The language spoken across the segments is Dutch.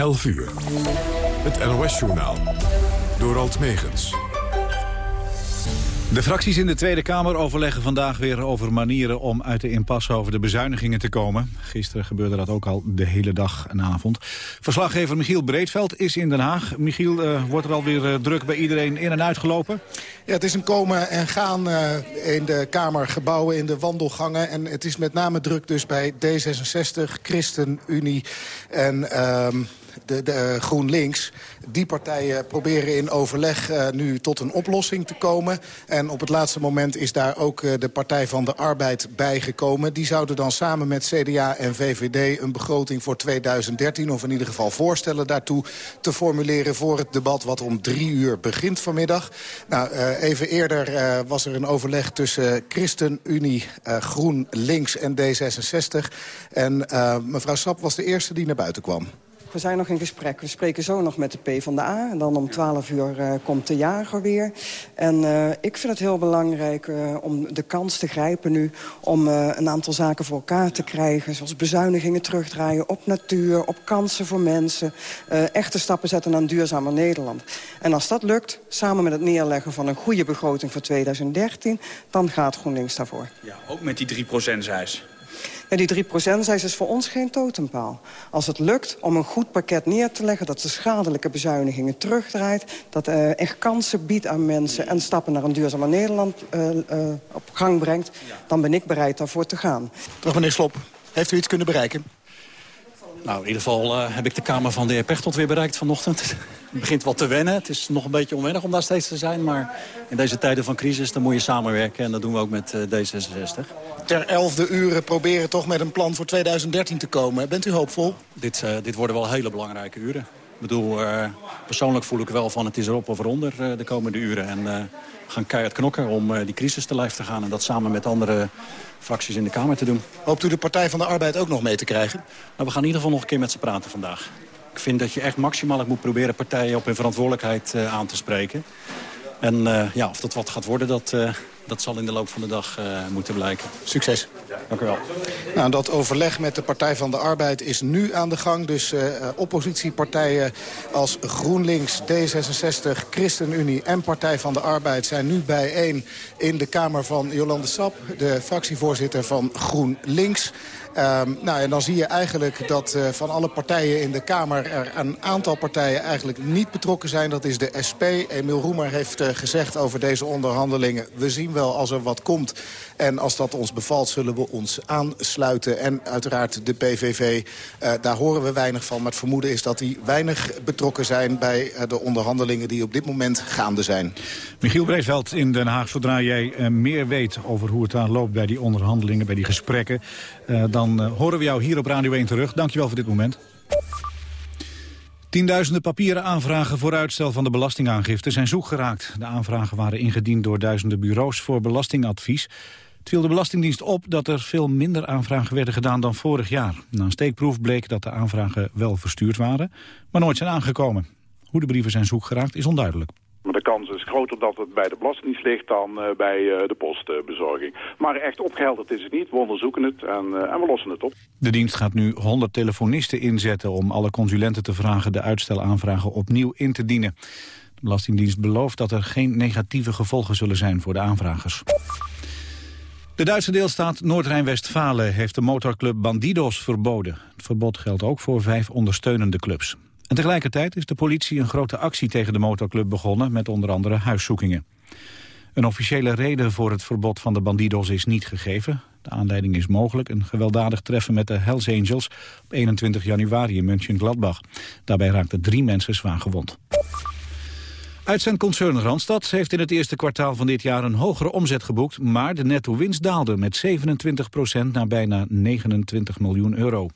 11 uur. Het NOS-journaal. Door Alt Megens. De fracties in de Tweede Kamer overleggen vandaag weer over manieren om uit de impasse over de bezuinigingen te komen. Gisteren gebeurde dat ook al de hele dag en avond. Verslaggever Michiel Breedveld is in Den Haag. Michiel, uh, wordt er alweer uh, druk bij iedereen in en uitgelopen? Ja, het is een komen en gaan uh, in de Kamergebouwen, in de wandelgangen. En het is met name druk dus bij D66, ChristenUnie en de, de GroenLinks. Die partijen proberen in overleg uh, nu tot een oplossing te komen. En op het laatste moment is daar ook uh, de Partij van de Arbeid bijgekomen. Die zouden dan samen met CDA en VVD een begroting voor 2013... of in ieder geval voorstellen daartoe te formuleren voor het debat... wat om drie uur begint vanmiddag. Nou, even eerder was er een overleg tussen ChristenUnie, GroenLinks en D66. En mevrouw Sap was de eerste die naar buiten kwam. We zijn nog in gesprek. We spreken zo nog met de PvdA. En dan om 12 uur uh, komt de jager weer. En uh, ik vind het heel belangrijk uh, om de kans te grijpen nu... om een aantal zaken voor elkaar te krijgen. Zoals bezuinigingen terugdraaien op natuur, op kansen voor mensen. echte stappen zetten naar een duurzamer Nederland. En als dat lukt, samen met het neerleggen van een goede begroting voor 2013... dan gaat GroenLinks daarvoor. Ja, ook met die 3% eis. Ja, die 3% is dus voor ons geen totempaal. Als het lukt om een goed pakket neer te leggen... dat de schadelijke bezuinigingen terugdraait... dat uh, echt kansen biedt aan mensen... en stappen naar een duurzamer Nederland uh, uh, op gang brengt... dan ben ik bereid daarvoor te gaan. Toch, meneer Slop, heeft u iets kunnen bereiken? Nou, in ieder geval uh, heb ik de Kamer van de heer Pechtold weer bereikt vanochtend. Het begint wat te wennen. Het is nog een beetje onwennig om daar steeds te zijn. Maar in deze tijden van crisis dan moet je samenwerken. En dat doen we ook met uh, D66. Ter elfde uren proberen toch met een plan voor 2013 te komen. Bent u hoopvol? Dit, uh, dit worden wel hele belangrijke uren. Ik bedoel, persoonlijk voel ik wel van het is erop of eronder de komende uren. En we gaan keihard knokken om die crisis te lijf te gaan. En dat samen met andere fracties in de Kamer te doen. Hoopt u de Partij van de Arbeid ook nog mee te krijgen? Nou, we gaan in ieder geval nog een keer met ze praten vandaag. Ik vind dat je echt maximaal moet proberen partijen op hun verantwoordelijkheid uh, aan te spreken. En uh, ja, of dat wat gaat worden, dat, uh, dat zal in de loop van de dag uh, moeten blijken. Succes. Dank u wel. Nou, dat overleg met de Partij van de Arbeid is nu aan de gang. Dus uh, oppositiepartijen als GroenLinks, D66, ChristenUnie en Partij van de Arbeid... zijn nu bijeen in de Kamer van Jolande Sap, de fractievoorzitter van GroenLinks... Um, nou, en dan zie je eigenlijk dat uh, van alle partijen in de Kamer... er een aantal partijen eigenlijk niet betrokken zijn. Dat is de SP. Emiel Roemer heeft uh, gezegd over deze onderhandelingen... we zien wel als er wat komt. En als dat ons bevalt, zullen we ons aansluiten. En uiteraard de PVV, uh, daar horen we weinig van. Maar het vermoeden is dat die weinig betrokken zijn... bij de onderhandelingen die op dit moment gaande zijn. Michiel Breedveld in Den Haag, zodra jij meer weet over hoe het aan loopt... bij die onderhandelingen, bij die gesprekken... dan horen we jou hier op Radio 1 terug. Dankjewel voor dit moment. Tienduizenden papieren aanvragen voor uitstel van de belastingaangifte zijn zoek geraakt. De aanvragen waren ingediend door duizenden bureaus voor belastingadvies. Het viel de Belastingdienst op dat er veel minder aanvragen werden gedaan dan vorig jaar. Na een steekproef bleek dat de aanvragen wel verstuurd waren, maar nooit zijn aangekomen. Hoe de brieven zijn zoek geraakt is onduidelijk. Maar de kans is groter dat het bij de Belastingdienst ligt dan uh, bij uh, de postbezorging. maar echt opgehelderd is het niet. We onderzoeken het en, uh, en, we lossen het op. De dienst gaat nu 100 telefonisten inzetten om alle consulenten te vragen de uitstelaanvragen opnieuw in te dienen. De Belastingdienst belooft dat er geen negatieve gevolgen zullen zijn voor de aanvragers. De Duitse deelstaat Noord-Rijn-Westfalen heeft de motorclub Bandidos verboden. Het verbod geldt ook voor vijf ondersteunende clubs. En tegelijkertijd is de politie een grote actie tegen de motorclub begonnen... met onder andere huiszoekingen. Een officiële reden voor het verbod van de bandidos is niet gegeven. De aanleiding is mogelijk een gewelddadig treffen met de Hells Angels... op 21 januari in München-Gladbach. Daarbij raakten drie mensen zwaar gewond. Uitzendconcern Randstad heeft in het eerste kwartaal van dit jaar een hogere omzet geboekt, maar de netto-winst daalde met 27% naar bijna 29 miljoen euro.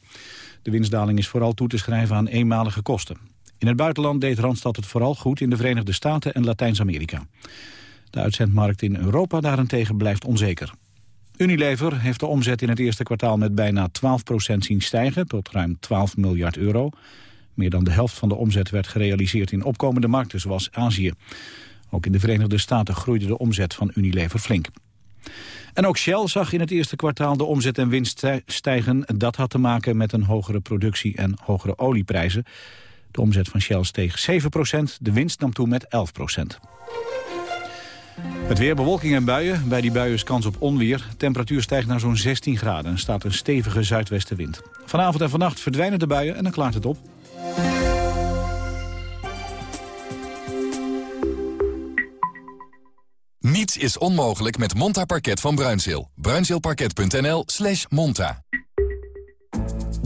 De winstdaling is vooral toe te schrijven aan eenmalige kosten. In het buitenland deed Randstad het vooral goed in de Verenigde Staten en Latijns-Amerika. De uitzendmarkt in Europa daarentegen blijft onzeker. Unilever heeft de omzet in het eerste kwartaal met bijna 12% zien stijgen... tot ruim 12 miljard euro. Meer dan de helft van de omzet werd gerealiseerd in opkomende markten zoals Azië. Ook in de Verenigde Staten groeide de omzet van Unilever flink. En ook Shell zag in het eerste kwartaal de omzet en winst stijgen. Dat had te maken met een hogere productie en hogere olieprijzen. De omzet van Shell steeg 7% de winst nam toe met 11% Het weer, bewolking en buien. Bij die buien is kans op onweer. temperatuur stijgt naar zo'n 16 graden en staat een stevige zuidwestenwind. Vanavond en vannacht verdwijnen de buien en dan klaart het op. Niets is onmogelijk met Monta Parket van Bruinzeel. Bruinzeelparket.nl slash monta.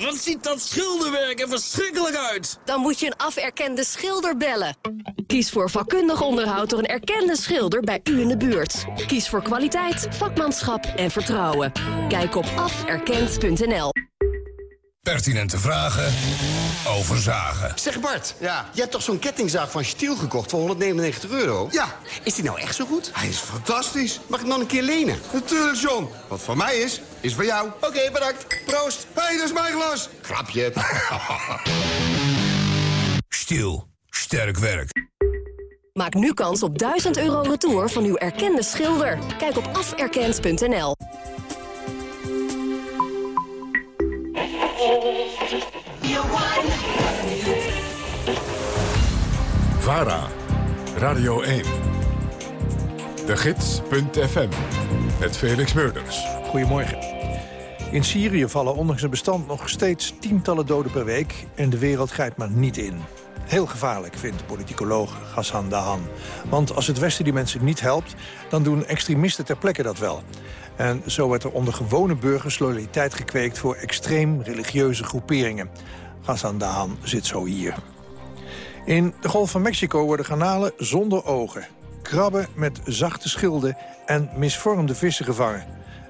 Wat ziet dat schilderwerk er verschrikkelijk uit. Dan moet je een aferkende schilder bellen. Kies voor vakkundig onderhoud door een erkende schilder bij u in de buurt. Kies voor kwaliteit, vakmanschap en vertrouwen. Kijk op aferkend.nl. Pertinente vragen over zagen. Zeg Bart, ja. je hebt toch zo'n kettingzaag van Stiel gekocht voor 199 euro? Ja. Is die nou echt zo goed? Hij is fantastisch. Mag ik dan een keer lenen? Natuurlijk, John. Wat van mij is, is van jou. Oké, bedankt. Proost. Hé, hey, dat is mijn glas. Grapje. Stiel. Sterk werk. Maak nu kans op 1000 euro retour van uw erkende schilder. Kijk op aferkend.nl. VARA, Radio 1. De Gids.fm, met Felix Meurders. Goedemorgen. In Syrië vallen ondanks een bestand nog steeds tientallen doden per week... en de wereld grijpt maar niet in. Heel gevaarlijk, vindt politicoloog Ghassan Dahan. Want als het Westen die mensen niet helpt... dan doen extremisten ter plekke dat wel. En zo wordt er onder gewone burgers loyaliteit gekweekt... voor extreem religieuze groeperingen. Ghassan Dahan zit zo hier. In de Golf van Mexico worden garnalen zonder ogen. Krabben met zachte schilden en misvormde vissen gevangen.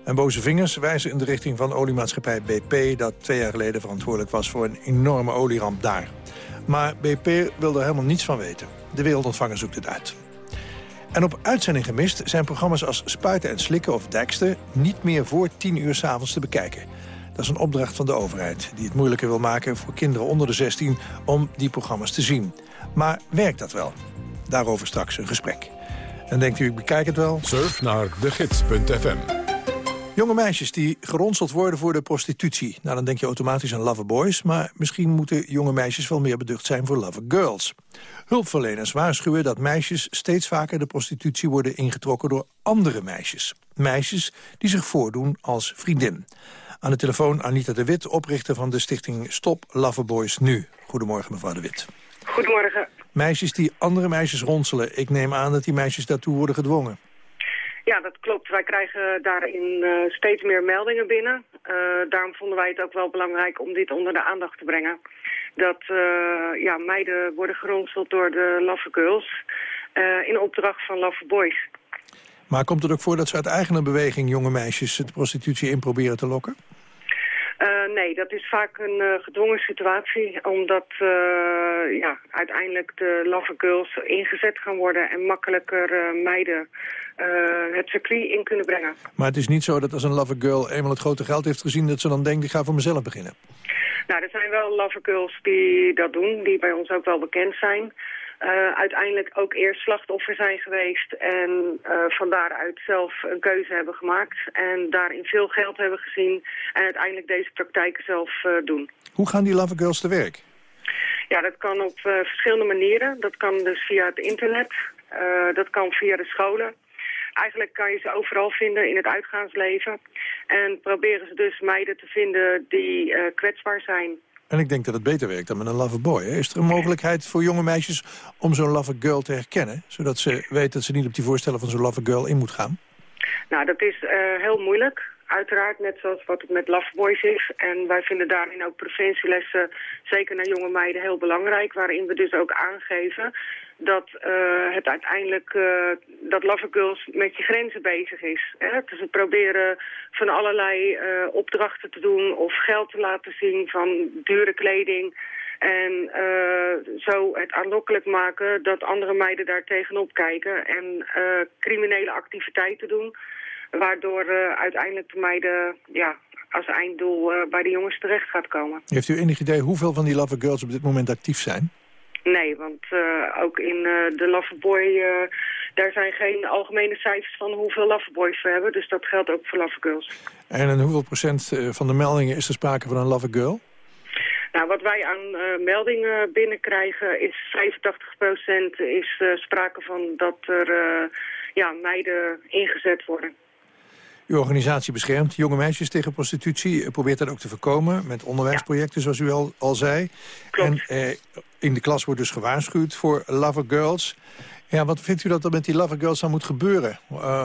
En boze vingers wijzen in de richting van oliemaatschappij BP... dat twee jaar geleden verantwoordelijk was voor een enorme olieramp daar. Maar BP wil er helemaal niets van weten. De wereldontvanger zoekt het uit. En op uitzending gemist zijn programma's als Spuiten en Slikken of Dexter... niet meer voor 10 uur s'avonds te bekijken. Dat is een opdracht van de overheid die het moeilijker wil maken... voor kinderen onder de 16 om die programma's te zien. Maar werkt dat wel? Daarover straks een gesprek. En denkt u, ik bekijk het wel? Surf naar degids.fm. Jonge meisjes die geronseld worden voor de prostitutie. Nou, dan denk je automatisch aan loverboys... maar misschien moeten jonge meisjes wel meer beducht zijn voor lovergirls. Hulpverleners waarschuwen dat meisjes steeds vaker de prostitutie worden ingetrokken door andere meisjes. Meisjes die zich voordoen als vriendin. Aan de telefoon Anita de Wit, oprichter van de stichting Stop Loverboys Nu. Goedemorgen, mevrouw de Wit. Goedemorgen. Meisjes die andere meisjes ronselen. Ik neem aan dat die meisjes daartoe worden gedwongen. Ja, dat klopt. Wij krijgen daarin uh, steeds meer meldingen binnen. Uh, daarom vonden wij het ook wel belangrijk om dit onder de aandacht te brengen. Dat uh, ja, meiden worden geronseld door de Love Girls in opdracht van Love Boys. Maar komt het ook voor dat ze uit eigen beweging jonge meisjes de prostitutie in proberen te lokken? Uh, nee, dat is vaak een uh, gedwongen situatie, omdat uh, ja, uiteindelijk de love girls ingezet gaan worden en makkelijker meiden het circuit in kunnen brengen. Maar het is niet zo dat als een love girl eenmaal het grote geld heeft gezien, dat ze dan denkt, ik ga voor mezelf beginnen? Nou, er zijn wel love girls die dat doen, die bij ons ook wel bekend zijn. Uh, uiteindelijk ook eerst slachtoffer zijn geweest en uh, van daaruit zelf een keuze hebben gemaakt en daarin veel geld hebben gezien en uiteindelijk deze praktijken zelf uh, doen. Hoe gaan die Love Girls te werk? Ja, dat kan op verschillende manieren. Dat kan dus via het internet, dat kan via de scholen. Eigenlijk kan je ze overal vinden in het uitgaansleven. En proberen ze dus meiden te vinden die kwetsbaar zijn. En ik denk dat het beter werkt dan met een loverboy. Hè? Is er een mogelijkheid voor jonge meisjes om zo'n lovergirl te herkennen? Zodat ze weet dat ze niet op die voorstellen van zo'n lovergirl in moet gaan? Nou, dat is uh, heel moeilijk. Uiteraard, net zoals wat het met loveboys is. En wij vinden daarin ook preventielessen, zeker naar jonge meiden, heel belangrijk. Waarin we dus ook aangeven dat uh, het uiteindelijk, uh, dat Love Girls met je grenzen bezig is. Hè? Dus we proberen van allerlei uh, opdrachten te doen of geld te laten zien van dure kleding. En zo het aanlokkelijk maken dat andere meiden daar tegenop kijken en criminele activiteiten doen. Waardoor uiteindelijk de meiden ja, als einddoel bij de jongens terecht gaat komen. Heeft u enig idee hoeveel van die Lover Girls op dit moment actief zijn? Nee, want ook in de Loverboy, daar zijn geen algemene cijfers van hoeveel Loverboys we hebben. Dus dat geldt ook voor Lovergirls. En in hoeveel procent van de meldingen is er sprake van een Lovergirl? Nou, wat wij aan uh, meldingen binnenkrijgen is 85% is uh, sprake van dat er uh, ja, meiden ingezet worden. Uw organisatie beschermt jonge meisjes tegen prostitutie. U probeert dat ook te voorkomen met onderwijsprojecten, zoals u al, al zei. Klopt. En in de klas wordt dus gewaarschuwd voor lover girls. Ja, wat vindt u dat er met die lover girls dan moet gebeuren?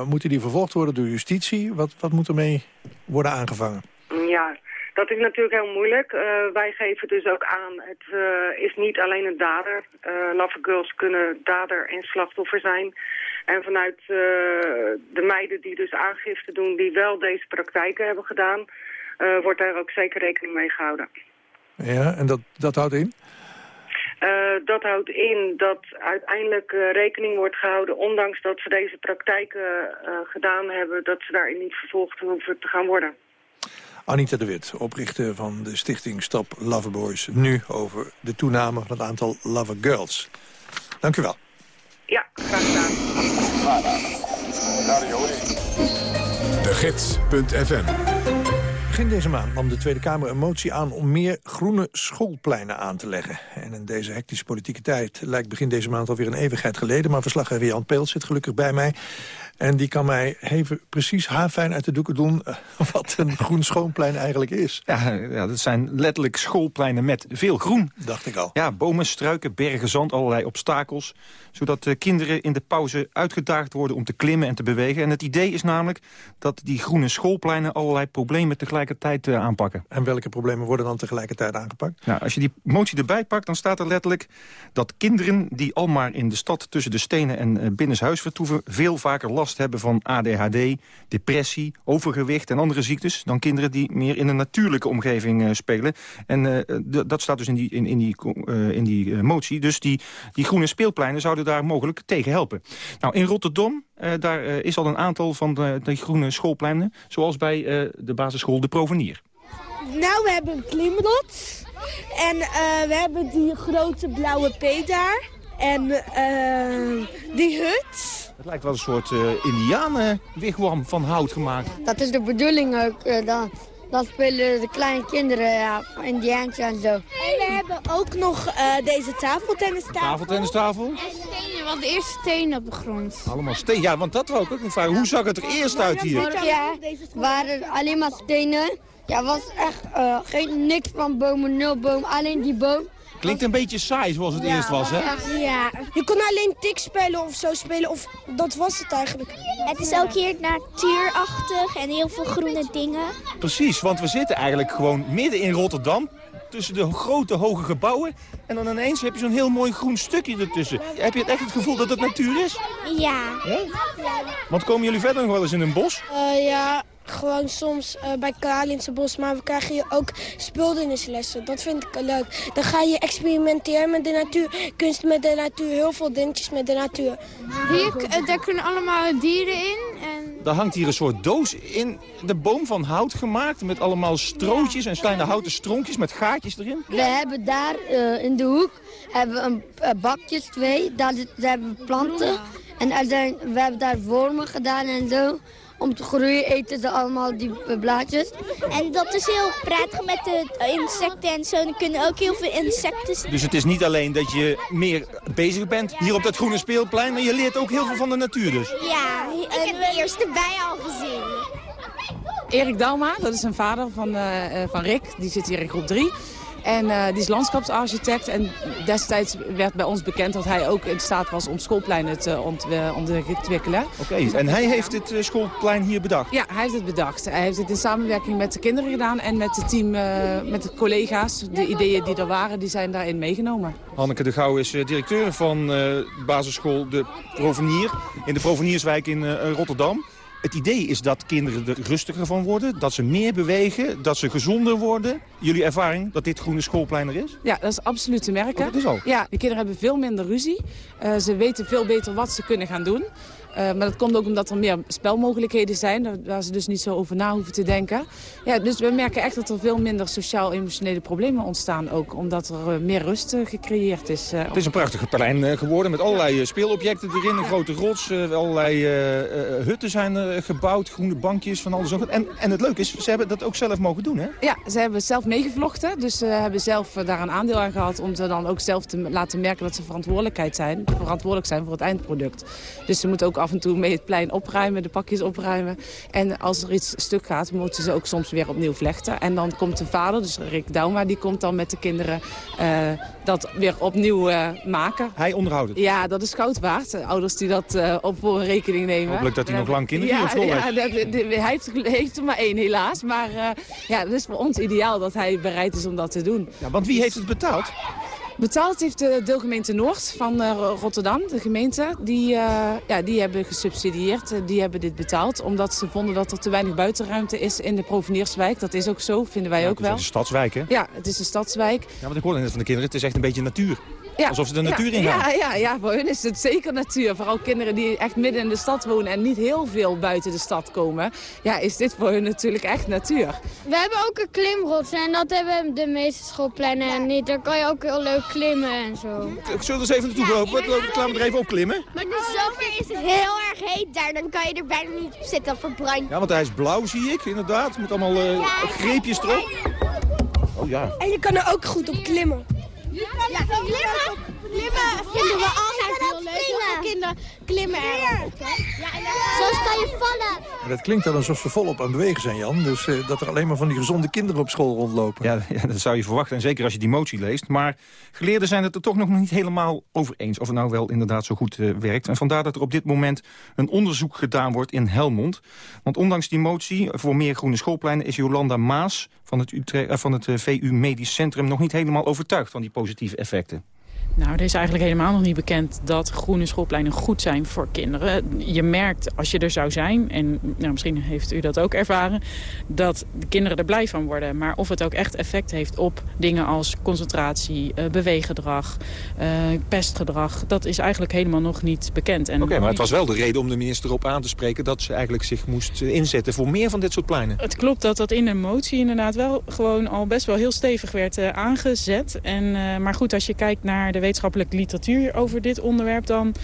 moeten die vervolgd worden door justitie? Wat, wat moet ermee worden aangevangen? Ja, dat is natuurlijk heel moeilijk. Uh, wij geven dus ook aan, het uh, is niet alleen een dader. Uh, Love Girls kunnen dader en slachtoffer zijn. En vanuit de meiden die dus aangifte doen, die wel deze praktijken hebben gedaan, wordt daar ook zeker rekening mee gehouden. Ja, en dat, dat houdt in? dat houdt in dat uiteindelijk rekening wordt gehouden, ondanks dat ze deze praktijken gedaan hebben, dat ze daarin niet vervolgd hoeven te gaan worden. Anita de Wit, oprichter van de stichting Stop Loverboys. Nu over de toename van het aantal Lover Girls. Dank u wel. Graag gedaan. De Gids.fm Begin deze maand nam de Tweede Kamer een motie aan om meer groene schoolpleinen aan te leggen. En in deze hectische politieke tijd lijkt begin deze maand alweer een eeuwigheid geleden. Maar verslaggever Jan Peels zit gelukkig bij mij. En die kan mij even precies haarfijn uit de doeken doen... Eh, wat een groen schoonplein eigenlijk is. Ja, ja, dat zijn letterlijk schoolpleinen met veel groen. Dacht ik al. Ja, bomen, struiken, bergen, zand, allerlei obstakels. Zodat de kinderen in de pauze uitgedaagd worden om te klimmen en te bewegen. En het idee is namelijk dat die groene schoolpleinen... allerlei problemen tegelijkertijd uh, aanpakken. En welke problemen worden dan tegelijkertijd aangepakt? Nou, als je die motie erbij pakt, dan staat er letterlijk... dat kinderen die al maar in de stad tussen de stenen en uh, binnenshuis vertoeven... veel vaker last hebben van ADHD, depressie, overgewicht en andere ziektes... dan kinderen die meer in een natuurlijke omgeving uh, spelen. En uh, dat staat dus in die, in, in die, uh, in die motie. Dus die, die groene speelpleinen zouden daar mogelijk tegen helpen. Nou, in Rotterdam daar is al een aantal van de, de groene schoolpleinen... zoals bij de basisschool De Provenier. Nou, we hebben een klimrot. En we hebben die grote blauwe P daar. En die hut. Het lijkt wel een soort uh, indianen-wigwam van hout gemaakt. Dat is de bedoeling ook. Uh, dan, dan spelen de kleine kinderen ja, indiaantje en zo. En we hebben ook nog uh, deze tafeltennistafel. Tafeltennistafel? En stenen, want de eerste stenen op de grond. Allemaal stenen, ja, want dat wou ik ook nog vragen. Hoe zag het er eerst uit hier? Jaar waren alleen maar stenen. Ja, was echt geen, niks van bomen, nul boom, alleen die boom. Klinkt een beetje saai zoals het eerst was, hè? Ja, je kon alleen tik spelen of zo spelen, of dat was het eigenlijk. Het is ook hier natuurachtig en heel veel groene dingen. Precies, want we zitten eigenlijk gewoon midden in Rotterdam tussen de grote hoge gebouwen. En dan ineens heb je zo'n heel mooi groen stukje ertussen. Heb je echt het gevoel dat het natuur is? Ja. ja? Want komen jullie verder nog wel eens in een bos? Uh, ja, gewoon soms uh, bij Kralinse Bos. Maar we krijgen hier ook speeldennislessen. Dat vind ik leuk. Dan ga je experimenteren met de natuur. Kunst met de natuur. Heel veel dingetjes met de natuur. Hier, daar kunnen allemaal dieren in. En... Daar hangt hier een soort doos in de boom van hout gemaakt. Met allemaal strootjes en kleine houten stronkjes met gaatjes erin. We hebben daar uh, in de hoek hebben we een, uh, bakjes, twee. Daar, daar hebben we planten. En er zijn, we hebben daar wormen gedaan en zo om te groeien eten ze allemaal die blaadjes. En dat is heel prettig met de insecten en zo. Er kunnen ook heel veel insecten Dus het is niet alleen dat je meer bezig bent hier op dat groene speelplein... maar je leert ook heel veel van de natuur dus. Ja, ik heb de eerste bij al gezien. Erik Dauma, dat is een vader van, uh, van Rick. Die zit hier in groep 3. En uh, die is landschapsarchitect. En destijds werd bij ons bekend dat hij ook in staat was om schoolpleinen te ontwikkelen. Oké, okay, en hij heeft dit uh, schoolplein hier bedacht? Ja, hij heeft het bedacht. Hij heeft het in samenwerking met de kinderen gedaan en met het team, uh, met de collega's. De ideeën die er waren, die zijn daarin meegenomen. Hanneke de Gouw is directeur van basisschool De Provenier in de Provenierswijk in Rotterdam. Het idee is dat kinderen er rustiger van worden, dat ze meer bewegen, dat ze gezonder worden. Jullie ervaring dat dit groene schoolplein er is? Ja, dat is absoluut te merken. Oh, dat is al? Ja, de kinderen hebben veel minder ruzie. Uh, ze weten veel beter wat ze kunnen gaan doen. Uh, maar dat komt ook omdat er meer spelmogelijkheden zijn, waar ze dus niet zo over na hoeven te denken. Ja, dus we merken echt dat er veel minder sociaal-emotionele problemen ontstaan ook, omdat er uh, meer rust uh, gecreëerd is. Het is een prachtige terrein geworden met allerlei speelobjecten erin, een grote rots, allerlei hutten zijn er gebouwd, groene bankjes, van alles. En, en het leuke is, ze hebben dat ook zelf mogen doen, hè? Ja, ze hebben zelf meegevlochten, dus ze hebben zelf daar een aandeel aan gehad om ze dan ook zelf te laten merken dat ze verantwoordelijkheid zijn, verantwoordelijk zijn voor het eindproduct. Dus ze moeten ook af en toe mee het plein opruimen, de pakjes opruimen. En als er iets stuk gaat, moeten ze ook soms weer opnieuw vlechten. En dan komt de vader, dus Rick Dauma, die komt dan met de kinderen uh, dat weer opnieuw uh, maken. Hij onderhoudt het? Ja, dat is goud waard. Ouders die dat uh, op voor een rekening nemen. Hopelijk dat hij nog lang kinderen ja, op school ja, dat, hij heeft, heeft, er maar één helaas. Maar ja, het is voor ons ideaal dat hij bereid is om dat te doen. Ja, want wie heeft het betaald? Betaald heeft de deelgemeente Noord van uh, Rotterdam, de gemeente. Die, uh, ja, die hebben gesubsidieerd, die hebben dit betaald. Omdat ze vonden dat er te weinig buitenruimte is in de Provenierswijk. Dat is ook zo, vinden wij ja, ook wel. Het is een stadswijk, hè? Ja, het is een stadswijk. Ja, want ik hoorde net van de kinderen, het is echt een beetje natuur. Ja. Alsof ze de natuur ja, in gaan. Ja, ja, ja, voor hun is het zeker natuur. Vooral kinderen die echt midden in de stad wonen en niet heel veel buiten de stad komen. Ja, is dit voor hun natuurlijk echt natuur. We hebben ook een klimrots en dat hebben de meeste schoolpleinen ja. niet. Daar kan je ook heel leuk klimmen en zo. Ik zal dus even naartoe lopen. Laten we er even op klimmen. Maar de zomer is het heel erg heet daar. Dan kan je er bijna niet op zitten, verbrand. Ja, want hij is blauw zie ik inderdaad. Met allemaal uh, ja, greepjes erop. Oh ja. En je kan er ook goed op klimmen. Ja, klimmen, klimmen. Vinden we altijd heel leuk. Heel kinderen klimmen erop. Ja, je dat klinkt dan alsof ze volop aan het bewegen zijn, Jan. Dus uh, dat er alleen maar van die gezonde kinderen op school rondlopen. Ja, ja, dat zou je verwachten. En zeker als je die motie leest. Maar geleerden zijn het er toch nog niet helemaal over eens. Of het nou wel inderdaad zo goed uh, werkt. En vandaar dat er op dit moment een onderzoek gedaan wordt in Helmond. Want ondanks die motie voor meer groene schoolpleinen... is Jolanda Maas van het, uh, van het VU Medisch Centrum nog niet helemaal overtuigd van die positieve effecten. Nou, er is eigenlijk helemaal nog niet bekend dat groene schoolpleinen goed zijn voor kinderen. Je merkt als je er zou zijn, en nou, misschien heeft u dat ook ervaren... dat de kinderen er blij van worden. Maar of het ook echt effect heeft op dingen als concentratie, uh, beweeggedrag, uh, pestgedrag... dat is eigenlijk helemaal nog niet bekend. Oké, okay, maar het was wel de reden om de minister op aan te spreken... dat ze eigenlijk zich moest inzetten voor meer van dit soort pleinen. Het klopt dat dat in de motie inderdaad wel gewoon al best wel heel stevig werd aangezet. En, maar goed, als je kijkt naar de wetenschappelijke literatuur over dit onderwerp... dan,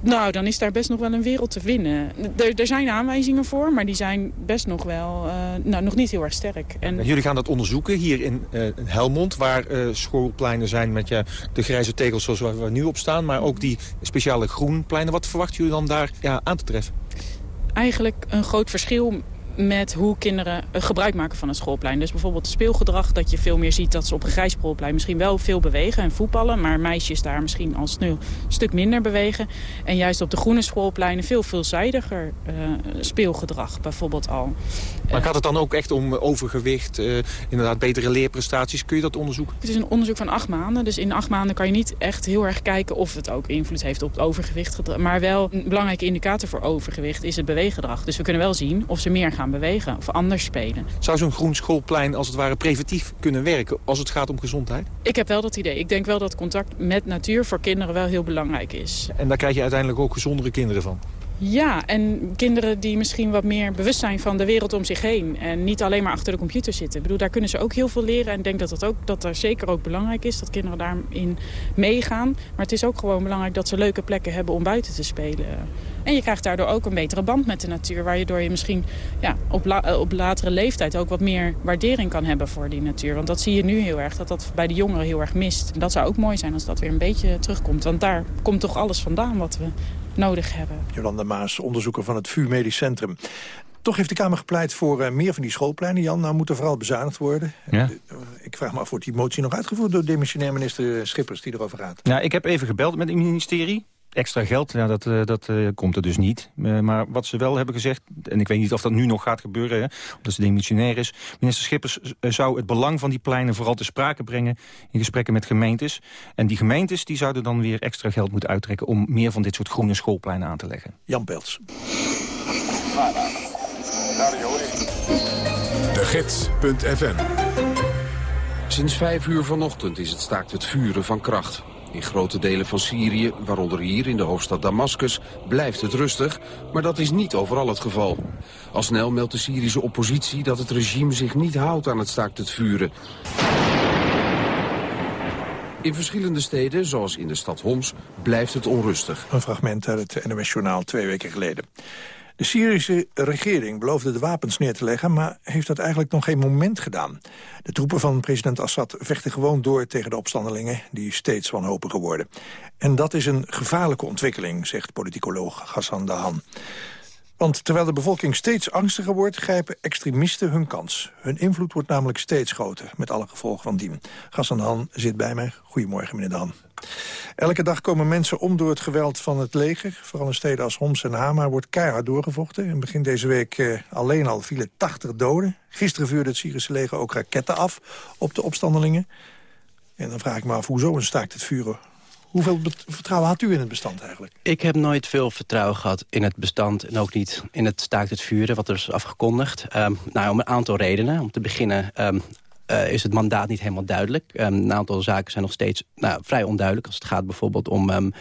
nou, dan is daar best nog wel een wereld te winnen. Er, er zijn aanwijzingen voor, maar die zijn best nog wel uh, nou, nog niet heel erg sterk. En... Jullie gaan dat onderzoeken hier in, uh, Helmond... waar uh, schoolpleinen zijn met ja, de grijze tegels zoals we nu op staan... maar ook die speciale groenpleinen. Wat verwachten jullie dan daar ja, aan te treffen? Eigenlijk een groot verschil met hoe kinderen gebruik maken van het schoolplein. Dus bijvoorbeeld speelgedrag, dat je veel meer ziet dat ze op een grijs schoolplein misschien wel veel bewegen en voetballen, maar meisjes daar misschien al een stuk minder bewegen. En juist op de groene schoolpleinen veel veelzijdiger uh, speelgedrag bijvoorbeeld al. Maar gaat het dan ook echt om overgewicht, uh, inderdaad betere leerprestaties? Kun je dat onderzoeken? Het is een onderzoek van acht maanden, dus in acht maanden kan je niet echt heel erg kijken of het ook invloed heeft op het overgewicht. Maar wel een belangrijke indicator voor overgewicht is het beweeggedrag. Dus we kunnen wel zien of ze meer gaan bewegen of anders spelen. Zou zo'n groen schoolplein als het ware preventief kunnen werken als het gaat om gezondheid? Ik heb wel dat idee. Ik denk wel dat contact met natuur voor kinderen wel heel belangrijk is. En daar krijg je uiteindelijk ook gezondere kinderen van? Ja, en kinderen die misschien wat meer bewust zijn van de wereld om zich heen. En niet alleen maar achter de computer zitten. Ik bedoel, daar kunnen ze ook heel veel leren. En ik denk dat dat, ook, dat dat zeker ook belangrijk is, dat kinderen daarin meegaan. Maar het is ook gewoon belangrijk dat ze leuke plekken hebben om buiten te spelen. En je krijgt daardoor ook een betere band met de natuur. Waardoor je misschien ja, op, op latere leeftijd ook wat meer waardering kan hebben voor die natuur. Want dat zie je nu heel erg, dat dat bij de jongeren heel erg mist. En dat zou ook mooi zijn als dat weer een beetje terugkomt. Want daar komt toch alles vandaan wat we nodig hebben. Jolanda Maas, onderzoeker van het VU Medisch Centrum. Toch heeft de Kamer gepleit voor uh, meer van die schoolpleinen. Jan, nou moet er vooral bezuinigd worden. Ja? Uh, ik vraag me af, wordt die motie nog uitgevoerd door demissionair minister Schippers die erover gaat? Ja, ik heb even gebeld met het ministerie. Extra geld, ja, dat, uh, dat uh, komt er dus niet. Uh, maar wat ze wel hebben gezegd, en ik weet niet of dat nu nog gaat gebeuren... Hè, omdat ze demissionair is... minister Schippers zou het belang van die pleinen vooral te sprake brengen... in gesprekken met gemeentes. En die gemeentes die zouden dan weer extra geld moeten uittrekken... om meer van dit soort groene schoolpleinen aan te leggen. Jan Peltz. De Gids.fm Sinds vijf uur vanochtend is het staakt het vuren van kracht. In grote delen van Syrië, waaronder hier in de hoofdstad Damascus, blijft het rustig, maar dat is niet overal het geval. Al snel meldt de Syrische oppositie dat het regime zich niet houdt aan het staakt het vuren. In verschillende steden, zoals in de stad Homs, blijft het onrustig. Een fragment uit het NOS-journaal twee weken geleden. De Syrische regering beloofde de wapens neer te leggen... maar heeft dat eigenlijk nog geen moment gedaan. De troepen van president Assad vechten gewoon door tegen de opstandelingen... die steeds wanhopiger worden. En dat is een gevaarlijke ontwikkeling, zegt politicoloog Hassan Dahan. Want terwijl de bevolking steeds angstiger wordt... grijpen extremisten hun kans. Hun invloed wordt namelijk steeds groter, met alle gevolgen van dien. Hassan Han zit bij mij. Goedemorgen, meneer Dan. Elke dag komen mensen om door het geweld van het leger. Vooral in steden als Homs en Hama wordt keihard doorgevochten. In begin deze week eh, alleen al vielen 80 doden. Gisteren vuurde het Syrische leger ook raketten af op de opstandelingen. En dan vraag ik me af, hoezo een staakt het vuren? Hoeveel vertrouwen had u in het bestand eigenlijk? Ik heb nooit veel vertrouwen gehad in het bestand... en ook niet in het staakt het vuren, wat er is afgekondigd. Um, nou, om een aantal redenen. Om te beginnen um, uh, is het mandaat niet helemaal duidelijk. Um, een aantal zaken zijn nog steeds nou, vrij onduidelijk. Als het gaat bijvoorbeeld om...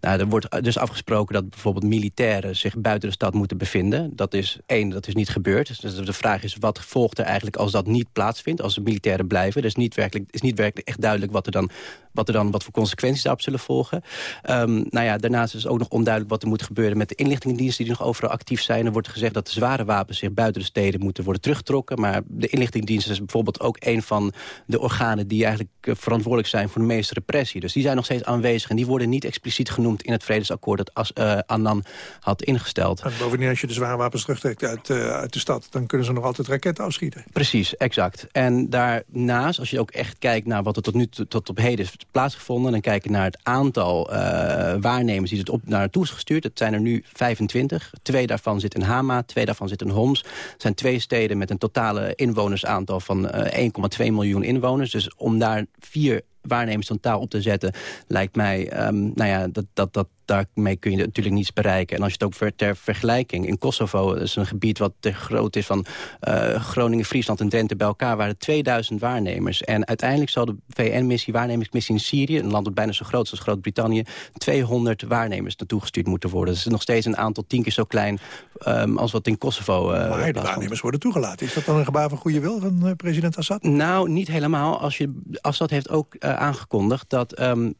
Nou, er wordt dus afgesproken dat bijvoorbeeld militairen zich buiten de stad moeten bevinden. Dat is één, dat is niet gebeurd. Dus de vraag is, wat volgt er eigenlijk als dat niet plaatsvindt? Als de militairen blijven? Dus niet werkelijk, is niet werkelijk echt duidelijk wat er dan wat, er dan, wat voor consequenties daarop zullen volgen. Um, nou ja, daarnaast is ook nog onduidelijk wat er moet gebeuren met de inlichtingendiensten die nog overal actief zijn. Er wordt gezegd dat de zware wapens zich buiten de steden moeten worden teruggetrokken. Maar de inlichtingendiensten is bijvoorbeeld ook een van de organen die eigenlijk eh, verantwoordelijk zijn voor de meeste repressie. Dus die zijn nog steeds aanwezig en die worden niet expliciet genoemd in het vredesakkoord dat As, uh, Annan had ingesteld. En bovendien, als je de zware wapens terugtrekt uit, uh, uit de stad, dan kunnen ze nog altijd raketten afschieten. Precies, exact. En daarnaast, als je ook echt kijkt naar wat er tot nu tot op heden is plaatsgevonden... en kijken naar het aantal uh, waarnemers die het op naar naartoe is gestuurd... het zijn er nu 25. Twee daarvan zitten in Hama, twee daarvan zitten in Homs. Het zijn twee steden met een totale inwonersaantal van uh, 1,2 miljoen inwoners. Dus om daar vier waarnemers totaal op te zetten... lijkt mij, um, nou ja, dat, dat, dat, daarmee kun je natuurlijk niets bereiken. En als je het ook ver, ter vergelijking... in Kosovo is een gebied wat te groot is van uh, Groningen, Friesland en Drenthe... bij elkaar waren 2000 waarnemers. En uiteindelijk zal de VN-missie, waarnemingsmissie in Syrië... een land dat bijna zo groot is als Groot-Brittannië... 200 waarnemers naartoe gestuurd moeten worden. Dus het is nog steeds een aantal tien keer zo klein... Um, als wat in Kosovo... Uh, maar de waarnemers worden toegelaten. Is dat dan een gebaar van goede wil van uh, president Assad? Nou, niet helemaal. Als je, Assad heeft ook aangekondigd dat um,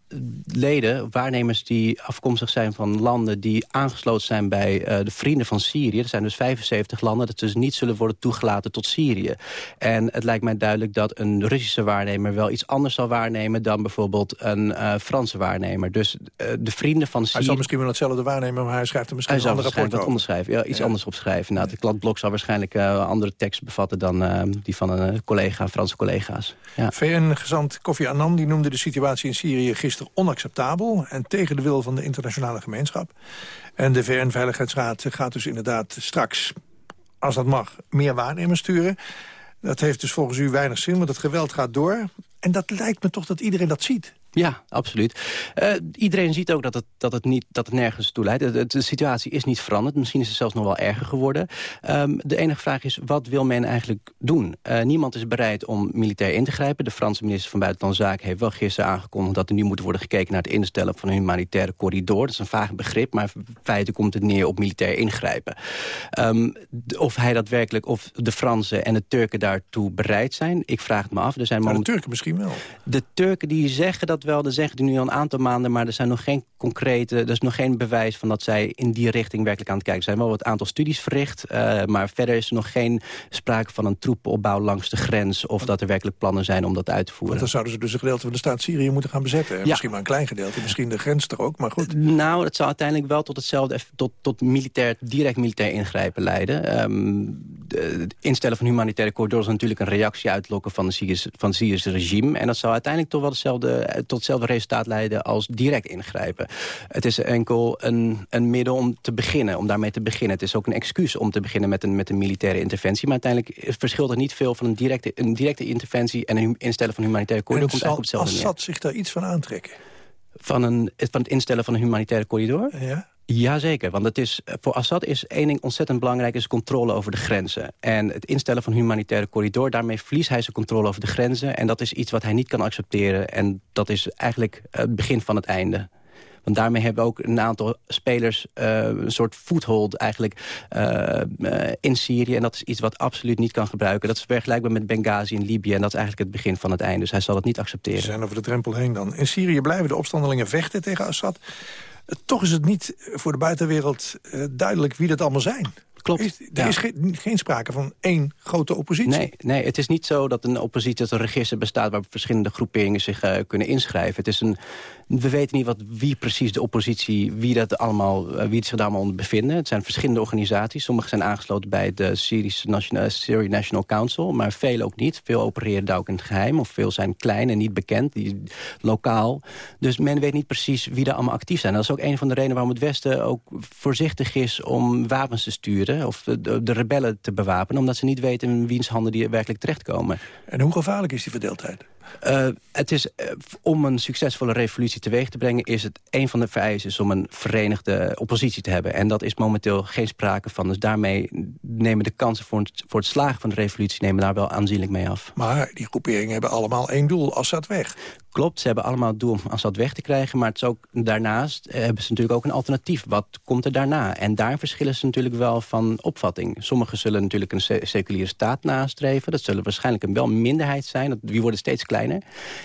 leden, waarnemers die afkomstig zijn van landen die aangesloten zijn bij uh, de vrienden van Syrië. Er zijn dus 75 landen dat dus niet zullen worden toegelaten tot Syrië. En het lijkt mij duidelijk dat een Russische waarnemer wel iets anders zal waarnemen dan bijvoorbeeld een uh, Franse waarnemer. Dus uh, de vrienden van Syrië... Hij zal misschien wel hetzelfde waarnemen, maar hij schrijft er misschien hij een ander rapport wat onderschrijven. Ja, iets ja. anders opschrijven. Nou, het kladblok zal waarschijnlijk andere tekst bevatten dan die van een collega, Franse collega's. Ja. VN-gezant Kofi Annan die noemde de situatie in Syrië gisteren onacceptabel en tegen de wil van de internationale gemeenschap. En de VN-veiligheidsraad gaat dus inderdaad straks, als dat mag, meer waarnemers sturen. Dat heeft dus volgens u weinig zin, want het geweld gaat door. En dat lijkt me toch dat iedereen dat ziet. Ja, absoluut. Uh, iedereen ziet ook dat het, dat het, niet, dat het nergens toe leidt. De, de, situatie is niet veranderd. Misschien is het zelfs nog wel erger geworden. Um, de enige vraag is, wat wil men eigenlijk doen? Uh, niemand is bereid om militair in te grijpen. De Franse minister van Buitenlandse Zaken heeft wel gisteren aangekondigd... dat er nu moet worden gekeken naar het instellen van een humanitaire corridor. Dat is een vaag begrip, maar in feite komt het neer op militair ingrijpen. Um, of hij daadwerkelijk, of de Fransen en de Turken daartoe bereid zijn, ik vraag het me af. Er zijn ja, de Turken misschien wel. De Turken die zeggen dat wel, dat zeggen die nu al een aantal maanden... maar er zijn nog geen concrete, er is nog geen bewijs van dat zij in die richting werkelijk aan het kijken zijn. Wel wat aantal studies verricht, uh, maar verder is er nog geen sprake van een troepenopbouw langs de grens... of dat er werkelijk plannen zijn om dat uit te voeren. Want dan zouden ze dus een gedeelte van de staat Syrië moeten gaan bezetten. Ja. Misschien maar een klein gedeelte, misschien de grens er ook, maar goed. Nou, dat zou uiteindelijk wel tot hetzelfde, tot, tot militair, direct militair ingrijpen leiden. Um, het instellen van humanitaire corridors is natuurlijk een reactie uitlokken van, de Syrische, van het Syrische regime. En dat zou uiteindelijk toch wel hetzelfde, tot hetzelfde resultaat leiden als direct ingrijpen. Het is enkel een, een middel om te beginnen, om daarmee te beginnen. Het is ook een excuus om te beginnen met een, met een militaire interventie. Maar uiteindelijk verschilt het niet veel van een directe, een directe interventie... en een instellen van humanitaire corridor. En zal Assad zich daar iets van aantrekken? Van, een, van het instellen van een humanitaire corridor? Ja. Jazeker, want het is, voor Assad is één ding ontzettend belangrijk... is controle over de grenzen. En het instellen van humanitaire corridor... daarmee verliest hij zijn controle over de grenzen. En dat is iets wat hij niet kan accepteren. En dat is eigenlijk het begin van het einde. Want daarmee hebben ook een aantal spelers uh, een soort foothold eigenlijk uh, uh, in Syrië. En dat is iets wat absoluut niet kan gebruiken. Dat is vergelijkbaar met Benghazi in Libië. En dat is eigenlijk het begin van het einde. Dus hij zal het niet accepteren. Ze zijn over de drempel heen dan. In Syrië blijven de opstandelingen vechten tegen Assad. Toch is het niet voor de buitenwereld duidelijk wie dat allemaal zijn. Klopt. Is, er is geen, geen, sprake van één grote oppositie. Nee, nee, het is niet zo dat een oppositie, dat een register bestaat... waar verschillende groeperingen zich uh, kunnen inschrijven. Het is een, we weten niet wat, wie precies de oppositie, wie, dat allemaal, uh, wie zich daar allemaal onder bevinden. Het zijn verschillende organisaties. Sommige zijn aangesloten bij de Syrische National, Syrian National Council, maar veel ook niet. Veel opereren daar ook in het geheim, of veel zijn klein en niet bekend, die, lokaal. Dus men weet niet precies wie daar allemaal actief zijn. Dat is ook een van de redenen waarom het Westen ook voorzichtig is om wapens te sturen, of de, de rebellen te bewapenen, omdat ze niet weten in wiens handen die werkelijk terechtkomen. En hoe gevaarlijk is die verdeeldheid? Uh, het is, uh, om een succesvolle revolutie teweeg te brengen... is het een van de vereisten om een verenigde oppositie te hebben. En dat is momenteel geen sprake van. Dus daarmee nemen de kansen voor het, voor het slagen van de revolutie... nemen daar wel aanzienlijk mee af. Maar die groeperingen hebben allemaal één doel, Assad weg. Klopt, ze hebben allemaal het doel om Assad weg te krijgen... maar het is ook, daarnaast hebben ze natuurlijk ook een alternatief. Wat komt er daarna? En daar verschillen ze natuurlijk wel van opvatting. Sommigen zullen natuurlijk een seculiere staat nastreven. Dat zullen waarschijnlijk een wel minderheid zijn. Dat, die worden steeds kleiner.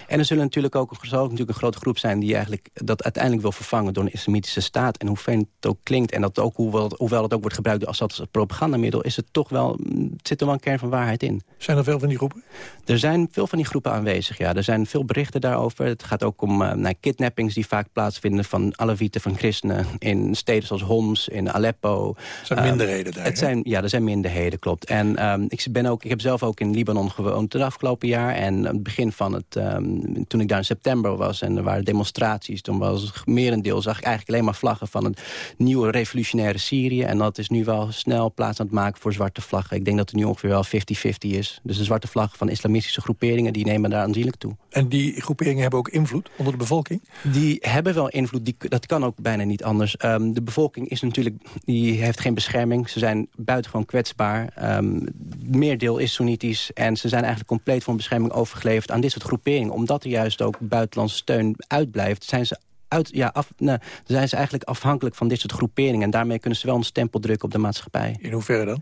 En er zullen natuurlijk ook, zal ook natuurlijk een grote groep zijn... die eigenlijk dat uiteindelijk wil vervangen door een islamitische staat. En hoe fijn het ook klinkt, en dat ook, hoewel, hoewel het ook wordt gebruikt... als propagandamiddel, is het toch wel, zit er wel een kern van waarheid in. Zijn er veel van die groepen? Er zijn veel van die groepen aanwezig, ja. Er zijn veel berichten daarover het gaat ook om uh, kidnappings die vaak plaatsvinden van Alawieten, van christenen... in steden zoals Homs, in Aleppo. Er zijn minderheden daar, het zijn, Ja, er zijn minderheden, klopt. En um, ik, ben ook, ik heb zelf ook in Libanon gewoond het afgelopen jaar. En het begin van het, um, toen ik daar in september was en er waren demonstraties... toen was merendeel, zag ik eigenlijk alleen maar vlaggen van het nieuwe revolutionaire Syrië. En dat is nu wel snel plaats aan het maken voor zwarte vlaggen. Ik denk dat het nu ongeveer wel 50-50 is. Dus de zwarte vlaggen van islamistische groeperingen, die nemen daar aanzienlijk toe. En die groeperingen hebben ook invloed onder de bevolking? Die hebben wel invloed, die, dat kan ook bijna niet anders. Um, de bevolking is natuurlijk, die heeft geen bescherming. Ze zijn buitengewoon kwetsbaar. Um, meerdeel is Soenitisch. En ze zijn eigenlijk compleet voor bescherming overgeleverd aan dit soort groeperingen. Omdat er juist ook buitenlandse steun uitblijft, zijn ze uit, ja, af, nou, zijn ze eigenlijk afhankelijk van dit soort groeperingen. En daarmee kunnen ze wel een stempel drukken op de maatschappij. In hoeverre dan?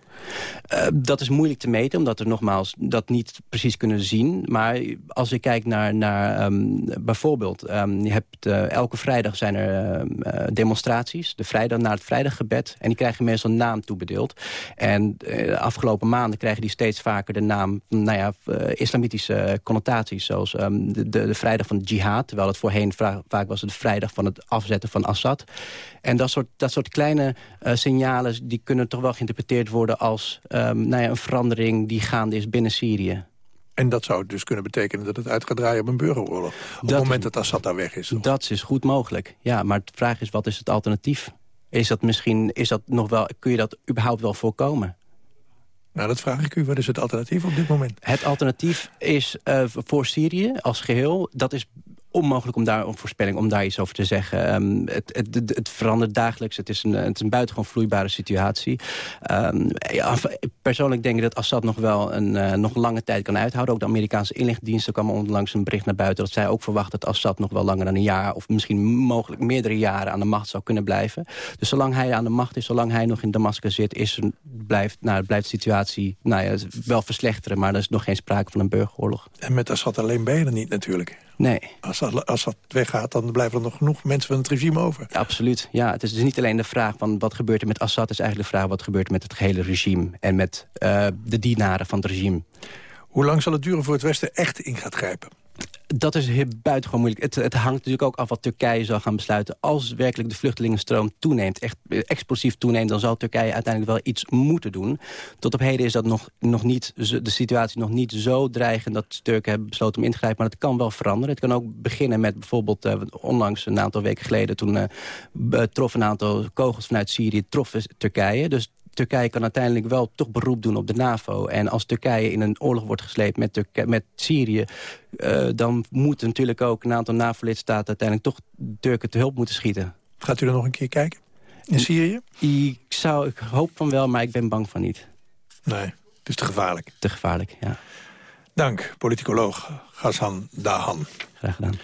Uh, dat is moeilijk te meten, omdat we nogmaals dat niet precies kunnen zien. Maar als ik kijk naar, naar um, bijvoorbeeld... Um, je hebt, uh, elke vrijdag zijn er uh, demonstraties. De vrijdag na het vrijdaggebed. En die krijgen meestal een naam toebedeeld. En de afgelopen maanden krijgen die steeds vaker de naam... nou ja, islamitische connotaties. Zoals um, de, de, de, vrijdag van de jihad. Terwijl het voorheen vaak was het vrijdag van het afzetten van Assad. En dat soort, dat soort kleine uh, signalen die kunnen toch wel geïnterpreteerd worden als um, nou ja, een verandering die gaande is binnen Syrië. En dat zou dus kunnen betekenen dat het uit gaat draaien op een burgeroorlog. Op dat het moment dat Assad daar weg is. Of? Dat is goed mogelijk. Ja, maar de vraag is, wat is het alternatief? Is dat misschien, is dat nog wel, kun je dat überhaupt wel voorkomen? Nou, dat vraag ik u. Wat is het alternatief op dit moment? Het alternatief is uh, voor Syrië als geheel... dat is onmogelijk om daar een voorspelling om daar iets over te zeggen. Um, het, het, het, verandert dagelijks. Het is een, het is een buitengewoon vloeibare situatie. Um, ja, persoonlijk denk ik dat Assad nog wel een uh, nog lange tijd kan uithouden. Ook de Amerikaanse inlichtingendiensten kwam onlangs een bericht naar buiten... dat zij ook verwachten dat Assad nog wel langer dan een jaar... of misschien mogelijk meerdere jaren aan de macht zou kunnen blijven. Dus zolang hij aan de macht is, zolang hij nog in Damascus zit... Is, blijft, nou, blijft de situatie nou ja, wel verslechteren... maar er is nog geen sprake van een burgeroorlog. En met Assad alleen ben je er niet natuurlijk. Nee. Als, als dat weggaat, dan blijven er nog genoeg mensen van het regime over. Ja, absoluut. Ja, het is dus niet alleen de vraag van wat gebeurt er met Assad... het is eigenlijk de vraag wat gebeurt er met het gehele regime... en met uh, de dienaren van het regime. Hoe lang zal het duren voor het Westen echt in gaat grijpen? Dat is buitengewoon moeilijk. Het, het, hangt natuurlijk ook af wat Turkije zal gaan besluiten. Als werkelijk de vluchtelingenstroom toeneemt, echt explosief toeneemt... dan zal Turkije uiteindelijk wel iets moeten doen. Tot op heden is dat nog, nog niet, de situatie nog niet zo dreigend... dat Turken hebben besloten om in te grijpen. Maar het kan wel veranderen. Het kan ook beginnen met bijvoorbeeld uh, onlangs een aantal weken geleden... toen uh, een aantal kogels vanuit Syrië troffen Turkije. Dus Turkije kan uiteindelijk wel toch beroep doen op de NAVO. En als Turkije in een oorlog wordt gesleept met, Turk met Syrië... Uh, dan moeten natuurlijk ook een aantal NAVO-lidstaten... uiteindelijk toch Turken te hulp moeten schieten. Gaat u er nog een keer kijken? In Syrië? Ik, zou, ik hoop van wel, maar ik ben bang van niet. Nee, het is te gevaarlijk. Te gevaarlijk, ja. Dank, politicoloog Ghassan Dahan. Graag gedaan.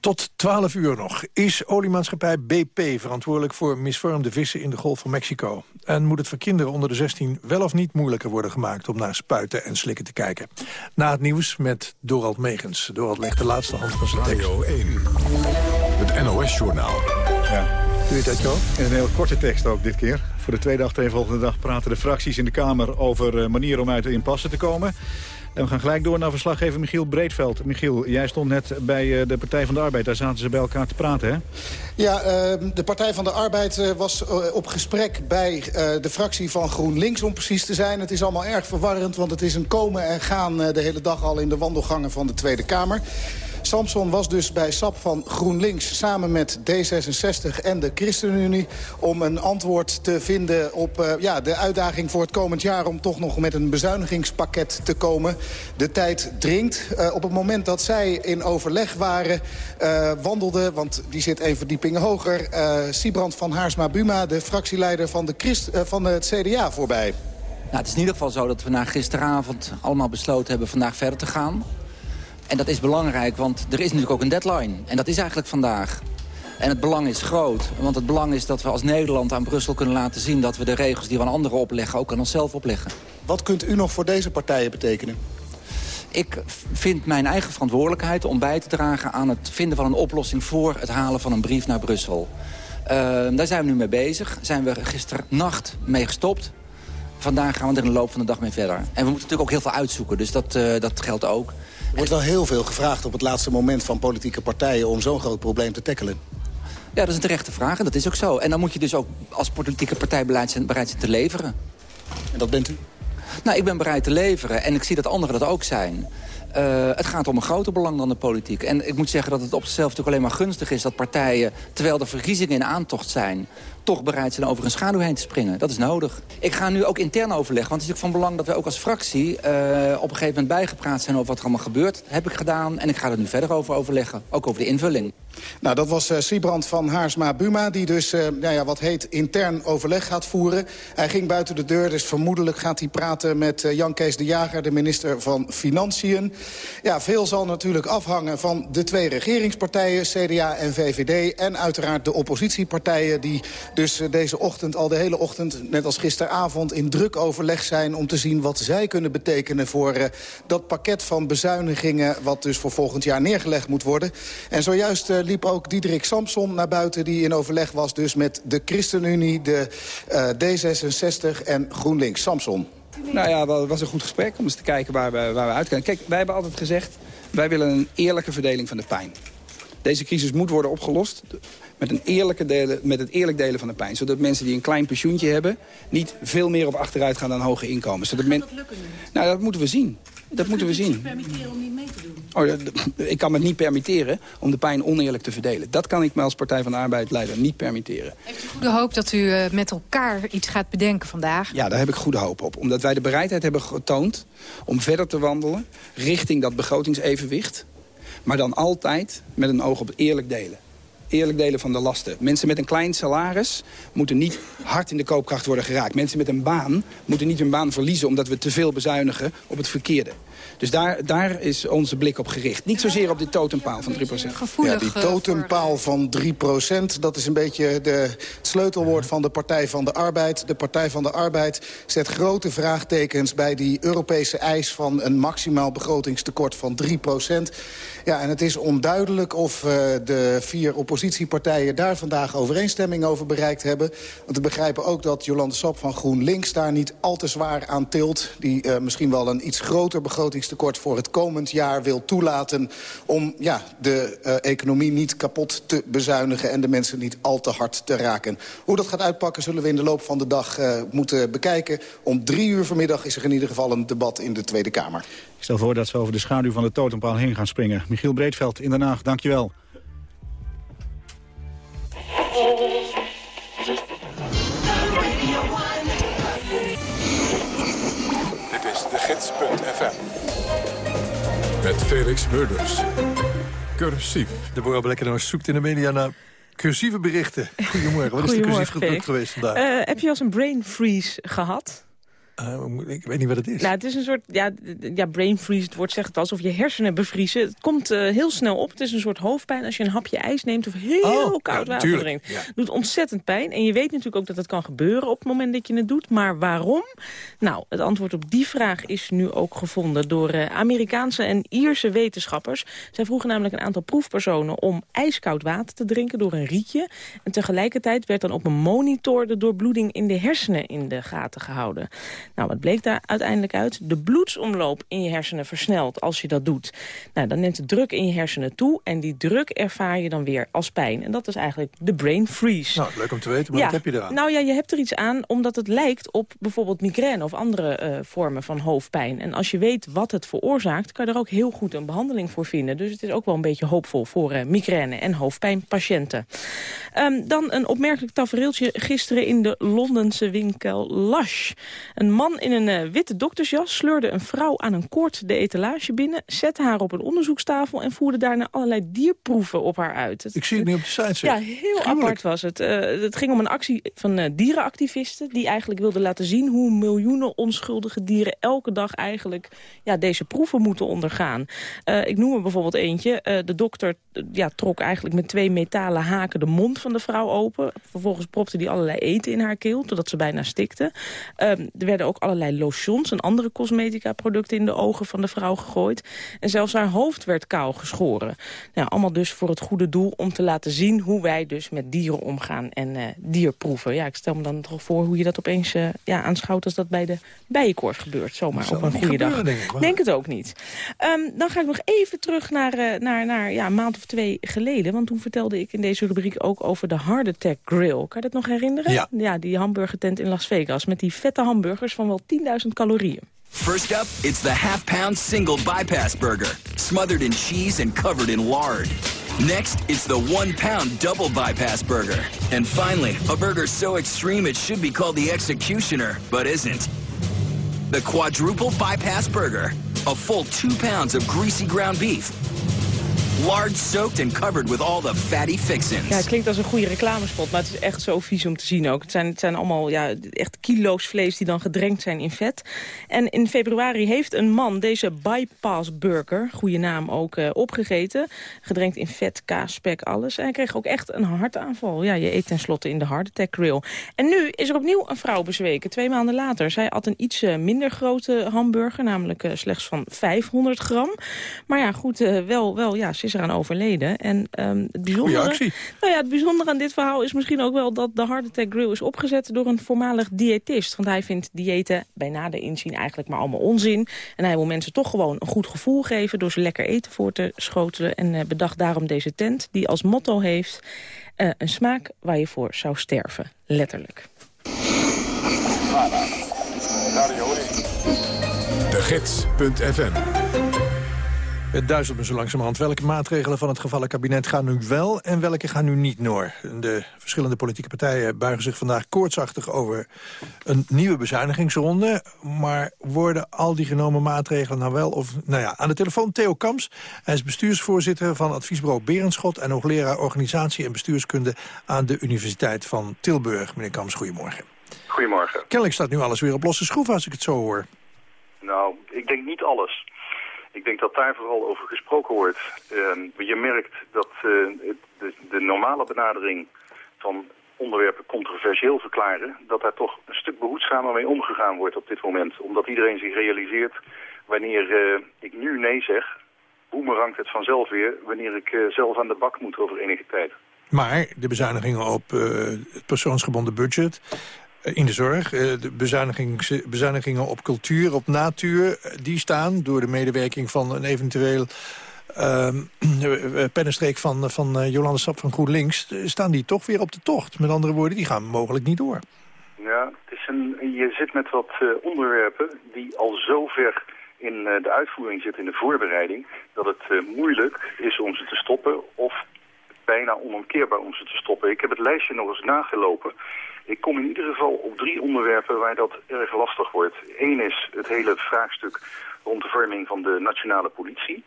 Tot 12 uur nog is oliemaatschappij BP verantwoordelijk voor misvormde vissen in de Golf van Mexico. En moet het voor kinderen onder de 16 wel of niet moeilijker worden gemaakt om naar spuiten en slikken te kijken. Na het nieuws met Dorald Megens. Dorald legt de laatste hand van zijn tekst. Radio 1, het NOS-journaal. Ja. Doe je dat, Jo? In een heel korte tekst ook dit keer. Voor de tweede volgende dag praten de fracties in de Kamer over eh, manieren om uit de impasse te komen. En we gaan gelijk door naar verslaggever Michiel Breedveld. Michiel, jij stond net bij eh, de Partij van de Arbeid. Daar zaten ze bij elkaar te praten, hè? Ja, ehm, de Partij van de Arbeid eh, was eh, op gesprek bij de fractie van GroenLinks... om precies te zijn. Het is allemaal erg verwarrend, want het is een komen en gaan... de hele dag al in de wandelgangen van de Tweede Kamer. Samson was dus bij SAP van GroenLinks samen met D66 en de ChristenUnie... om een antwoord te vinden op uh, ja, de uitdaging voor het komend jaar... om toch nog met een bezuinigingspakket te komen. De tijd dringt. Uh, op het moment dat zij in overleg waren, uh, wandelde... want die zit één verdieping hoger... Sibrand van Haarsma-Buma, de fractieleider van, de Christ, van het CDA, voorbij. Nou, het is in ieder geval zo dat we na gisteravond allemaal besloten hebben vandaag verder te gaan. En dat is belangrijk, want er is natuurlijk ook een deadline. En dat is eigenlijk vandaag. En het belang is groot. Want het belang is dat we als Nederland aan Brussel kunnen laten zien... dat we de regels die we aan anderen opleggen ook aan onszelf opleggen. Wat kunt u nog voor deze partijen betekenen? Ik vind mijn eigen verantwoordelijkheid om bij te dragen aan het vinden van een oplossing... voor het halen van een brief naar Brussel. Uh, daar zijn we nu mee bezig. Zijn we gisternacht mee gestopt. Vandaag gaan we er in de loop van de dag mee verder. En we moeten natuurlijk ook heel veel uitzoeken, dus dat, uh, dat geldt ook. Er wordt wel heel veel gevraagd op het laatste moment van politieke partijen... om zo'n groot probleem te tackelen. Ja, dat is een terechte vraag en dat is ook zo. En dan moet je dus ook als politieke partij bereid zijn, bereid zijn te leveren. En dat bent u? Nou, ik ben bereid te leveren en ik zie dat anderen dat ook zijn. Uh, het gaat om een groter belang dan de politiek. En ik moet zeggen dat het op zichzelf natuurlijk alleen maar gunstig is... dat partijen, terwijl de verkiezingen in aantocht zijn toch bereid zijn over een schaduw heen te springen. Dat is nodig. Ik ga nu ook intern overleggen, want het is natuurlijk van belang dat wij ook als fractie uh, op een gegeven moment bijgepraat zijn over wat er allemaal gebeurt. heb ik gedaan en ik ga er nu verder over overleggen. Ook over de invulling. Nou, dat was uh, Siebrand van Haarsma-Buma, die dus nou ja, wat heet intern overleg gaat voeren. Hij ging buiten de deur, dus vermoedelijk gaat hij praten met Jan Kees de Jager, de minister van Financiën. Ja, veel zal natuurlijk afhangen van de twee regeringspartijen, CDA en VVD... en uiteraard de oppositiepartijen die dus deze ochtend, al de hele ochtend, net als gisteravond... in druk overleg zijn om te zien wat zij kunnen betekenen... voor uh, dat pakket van bezuinigingen wat dus voor volgend jaar neergelegd moet worden. En zojuist uh, liep ook Diederik Samson naar buiten... die in overleg was dus met de ChristenUnie, de uh, D66 en GroenLinks. Samson. Nou ja, dat was een goed gesprek om eens te kijken waar we, waar we uitkomen. Kijk, wij hebben altijd gezegd, wij willen een eerlijke verdeling van de pijn. Deze crisis moet worden opgelost met, een eerlijke delen, met het eerlijk delen van de pijn. Zodat mensen die een klein pensioentje hebben... niet veel meer op achteruit gaan dan hoge inkomens. Zodat men... dat lukken? Nou, dat moeten we zien. Dat moeten we zien. permitteren om niet mee te doen? Oh, ik kan me niet permitteren om de pijn oneerlijk te verdelen. Dat kan ik me als Partij van de Arbeid leider niet permitteren. Heeft u goede hoop dat u uh, met elkaar iets gaat bedenken vandaag? Ja, daar heb ik goede hoop op. Omdat wij de bereidheid hebben getoond om verder te wandelen... richting dat begrotingsevenwicht. Maar dan altijd met een oog op eerlijk delen eerlijk delen van de lasten. Mensen met een klein salaris moeten niet hard in de koopkracht worden geraakt. Mensen met een baan moeten niet hun baan verliezen... omdat we te veel bezuinigen op het verkeerde. Dus daar, daar is onze blik op gericht. Niet zozeer op die totempaal van 3%. Ja, die totempaal van 3%, dat is een beetje de, het sleutelwoord van de Partij van de Arbeid. De Partij van de Arbeid zet grote vraagtekens bij die Europese eis... van een maximaal begrotingstekort van 3%. Ja, en het is onduidelijk of uh, de vier oppositiepartijen... daar vandaag overeenstemming over bereikt hebben. Want we begrijpen ook dat Jolande Sap van GroenLinks... daar niet al te zwaar aan tilt. Die uh, misschien wel een iets groter begrotingstekort voor het komend jaar wil toelaten... om ja, de uh, economie niet kapot te bezuinigen... en de mensen niet al te hard te raken. Hoe dat gaat uitpakken zullen we in de loop van de dag moeten bekijken. Om drie uur vanmiddag is er in ieder geval een debat in de Tweede Kamer. Ik stel voor dat ze over de schaduw van de totempaal heen gaan springen. Michiel Breedveld in Den Haag, dankjewel. Met Felix Murders. Cursief. De Blekkenhuis zoekt in de media naar cursieve berichten. Goedemorgen, wat is de cursief gedrukt geweest vandaag? Uh, heb je als een brain freeze gehad? Uh, ik weet niet wat het is. Nou, het is een soort, ja, ja brain freeze, het zegt het alsof je hersenen bevriezen. Het komt uh, heel snel op. Het is een soort hoofdpijn als je een hapje ijs neemt of heel oh, koud ja, water drinkt. Ja. Het doet ontzettend pijn. En je weet natuurlijk ook dat het kan gebeuren op het moment dat je het doet. Maar waarom? Nou, het antwoord op die vraag is nu ook gevonden door uh, Amerikaanse en Ierse wetenschappers. Zij vroegen namelijk een aantal proefpersonen om ijskoud water te drinken door een rietje. En tegelijkertijd werd dan op een monitor de doorbloeding in de hersenen in de gaten gehouden. Nou, wat bleek daar uiteindelijk uit? De bloedsomloop in je hersenen versnelt als je dat doet. Nou, dan neemt de druk in je hersenen toe en die druk ervaar je dan weer als pijn. En dat is eigenlijk de brain freeze. Nou, leuk om te weten, maar wat heb je eraan? Nou ja, je hebt er iets aan omdat het lijkt op bijvoorbeeld migraine of andere uh, vormen van hoofdpijn. En als je weet wat het veroorzaakt, kan je er ook heel goed een behandeling voor vinden. Dus het is ook wel een beetje hoopvol voor uh, migraine en hoofdpijnpatiënten. Um, dan een opmerkelijk tafereeltje gisteren in de Londense winkel Lush. Een man in een uh, witte doktersjas sleurde een vrouw aan een koord de etalage binnen... zette haar op een onderzoekstafel en voerde daarna allerlei dierproeven op haar uit. Ik zie het nu op de site. Zeg. Ja, heel apart was het. Uh, het ging om een actie van uh, dierenactivisten... die eigenlijk wilden laten zien hoe miljoenen onschuldige dieren... elke dag eigenlijk ja, deze proeven moeten ondergaan. ik noem er bijvoorbeeld eentje. de dokter ja, trok eigenlijk met twee metalen haken de mond van de vrouw open. Vervolgens propte hij allerlei eten in haar keel, totdat ze bijna stikte. Ehm, er werden ook allerlei lotions en andere cosmetica-producten in de ogen van de vrouw gegooid. En zelfs haar hoofd werd kaal geschoren. Nou, allemaal dus voor het goede doel om te laten zien hoe wij dus met dieren omgaan en uh, dierproeven. Ja, ik stel me dan toch voor hoe je dat opeens uh, ja, aanschouwt als dat bij de bijenkorf gebeurt. Zomaar op een goede dag. Denk, ik, denk, het ook niet. Um, dan ga ik nog even terug naar, uh, naar, naar ja, maand of twee geleden. Want toen vertelde ik in deze rubriek ook over de Heart Attack Grill. Kan je dat nog herinneren? Ja. ja die hamburgertent in Las Vegas. Met die vette hamburgers van wel 10.000 calorieën. First up, it's the half-pound single bypass burger, smothered in cheese and covered in lard. Next, it's the one-pound double bypass burger. And finally, a burger so extreme it should be called the Executioner, but isn't. The quadruple bypass burger, a full two pounds of greasy ground beef, Lard soaked and covered with all the fatty fixins. Ja, het klinkt als een goede reclamespot, maar het is echt zo vies om te zien ook. Het zijn, het zijn allemaal ja, echt kilo's vlees die dan gedrenkt zijn in vet. En in februari heeft een man deze bypass burger, goede naam ook, uh, opgegeten. Gedrenkt in vet, kaas, spek, alles. En hij kreeg ook echt een hartaanval. Ja, je eet tenslotte in de Heart Attack Grill. En nu is er opnieuw een vrouw bezweken, twee maanden later. Zij had een iets uh, minder grote hamburger, namelijk uh, slechts van 500 gram. Maar ja, goed, wel, wel, ja, ze is eraan overleden. En um, het bijzondere, actie. Nou ja, het bijzondere aan dit verhaal is misschien ook wel dat de Heart Attack Grill is opgezet door een voormalig diëtist. Want hij vindt diëten bij nader inzien eigenlijk maar allemaal onzin. En hij wil mensen toch gewoon een goed gevoel geven door ze lekker eten voor te schotelen. En uh, bedacht daarom deze tent die als motto heeft uh, een smaak waar je voor zou sterven. Letterlijk. De Gids.fm het duizelt me zo langzamerhand. Welke maatregelen van het gevallen kabinet gaan nu wel en welke gaan nu niet door? De verschillende politieke partijen buigen zich vandaag koortsachtig over een nieuwe bezuinigingsronde. Maar worden al die genomen maatregelen nou wel of... Nou ja, aan de telefoon Theo Kams. Hij is bestuursvoorzitter van adviesbureau Berenschot... en hoogleraar organisatie en bestuurskunde aan de Universiteit van Tilburg. Meneer Kams, goedemorgen. Goedemorgen. Kennelijk staat nu alles weer op losse schroef als ik het zo hoor. Nou, ik denk niet alles. Ik denk dat daar vooral over gesproken wordt. Uh, je merkt dat uh, de, de, normale benadering van onderwerpen controversieel verklaren... dat daar toch een stuk behoedzamer mee omgegaan wordt op dit moment. Omdat iedereen zich realiseert wanneer uh, ik nu nee zeg... boemerangt het vanzelf weer wanneer ik eh, zelf aan de bak moet over enige tijd. Maar de bezuinigingen op het persoonsgebonden budget in de zorg. Eh, de bezuinigingen op cultuur, op natuur, eh, die staan door de medewerking van een eventueel uh, pennenstreek van, van Jolande Sap van GroenLinks. Staan die toch weer op de tocht? Met andere woorden, die gaan mogelijk niet door. Ja, het is een, je zit met wat onderwerpen die al zo ver in de uitvoering zitten, in de voorbereiding, dat het moeilijk is om ze te stoppen of bijna onomkeerbaar om ze te stoppen. Ik heb het lijstje nog eens nagelopen. Ik kom in ieder geval op drie onderwerpen waar dat erg lastig wordt. Eén is het hele vraagstuk rond de vorming van de nationale politie.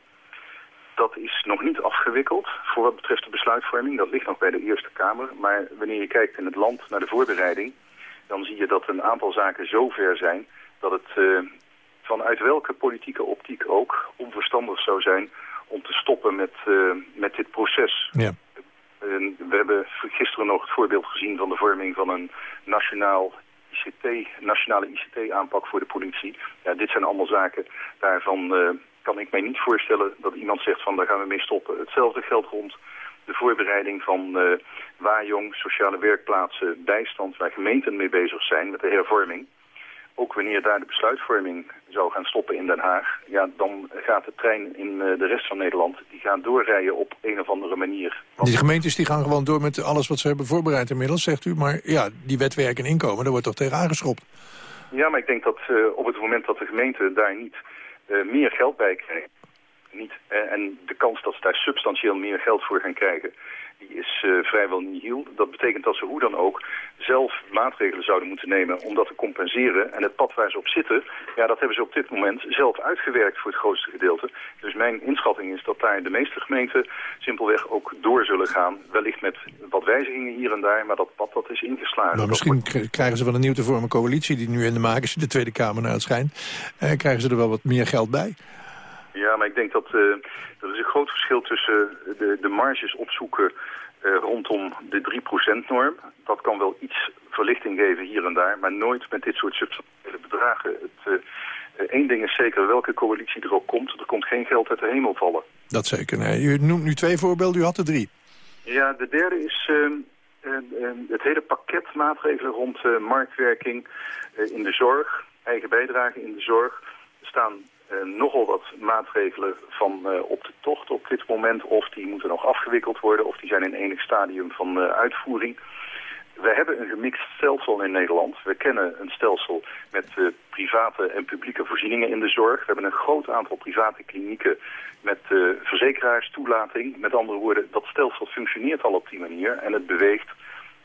Dat is nog niet afgewikkeld voor wat betreft de besluitvorming. Dat ligt nog bij de Eerste Kamer. Maar wanneer je kijkt in het land naar de voorbereiding... dan zie je dat een aantal zaken zo ver zijn... dat het uh, vanuit welke politieke optiek ook onverstandig zou zijn... om te stoppen met, uh, met dit proces. Ja. Uh, we hebben gisteren nog het voorbeeld gezien van de vorming van een nationaal ICT, nationale ICT-aanpak voor de politie. Ja, dit zijn allemaal zaken daarvan kan ik mij niet voorstellen dat iemand zegt van daar gaan we mee stoppen. Hetzelfde geldt rond de voorbereiding van uh, Wajong, sociale werkplaatsen, bijstand, waar gemeenten mee bezig zijn met de hervorming. Ook wanneer daar de besluitvorming zou gaan stoppen in Den Haag, ja, dan gaat de trein in uh, de rest van Nederland, die gaat doorrijden op een of andere manier. Want... Die gemeentes die gaan gewoon door met alles wat ze hebben voorbereid inmiddels, zegt u. Maar ja, die wetwerk en inkomen, daar wordt toch tegen aangeschopt? Ja, maar ik denk dat uh, op het moment dat de gemeente daar niet uh, meer geld bij krijgen. Niet, uh, en de kans dat ze daar substantieel meer geld voor gaan krijgen, die is uh, vrijwel nihil. Dat betekent dat ze hoe dan ook zelf maatregelen zouden moeten nemen om dat te compenseren. En het pad waar ze op zitten, ja, dat hebben ze op dit moment zelf uitgewerkt voor het grootste gedeelte. Dus mijn inschatting is dat daar de meeste gemeenten simpelweg ook door zullen gaan. Wellicht met wat wijzigingen hier en daar, maar dat pad dat is ingeslagen. Nou, misschien wordt... krijgen ze wel een nieuw te vormen coalitie die nu in de maak is, de Tweede Kamer naar het schijn. Eh, krijgen ze er wel wat meer geld bij. Ja, maar ik denk dat er is een groot verschil tussen de, de marges opzoeken uh, rondom de 3%-norm. Dat kan wel iets verlichting geven hier en daar, maar nooit met dit soort substantiële bedragen. Het, één ding is zeker, welke coalitie er ook komt, er komt geen geld uit de hemel vallen. Dat zeker, nee. U noemt nu twee voorbeelden, u had er drie. Ja, de derde is het hele pakket maatregelen rond marktwerking in de zorg, eigen bijdrage in de zorg. Er staan nogal wat maatregelen van uh, op de tocht op dit moment. Of die moeten nog afgewikkeld worden of die zijn in enig stadium van uh, uitvoering. We hebben een gemixt stelsel in Nederland. We kennen een stelsel met private en publieke voorzieningen in de zorg. We hebben een groot aantal private klinieken met verzekeraarstoelating. Met andere woorden, dat stelsel functioneert al op die manier. En het beweegt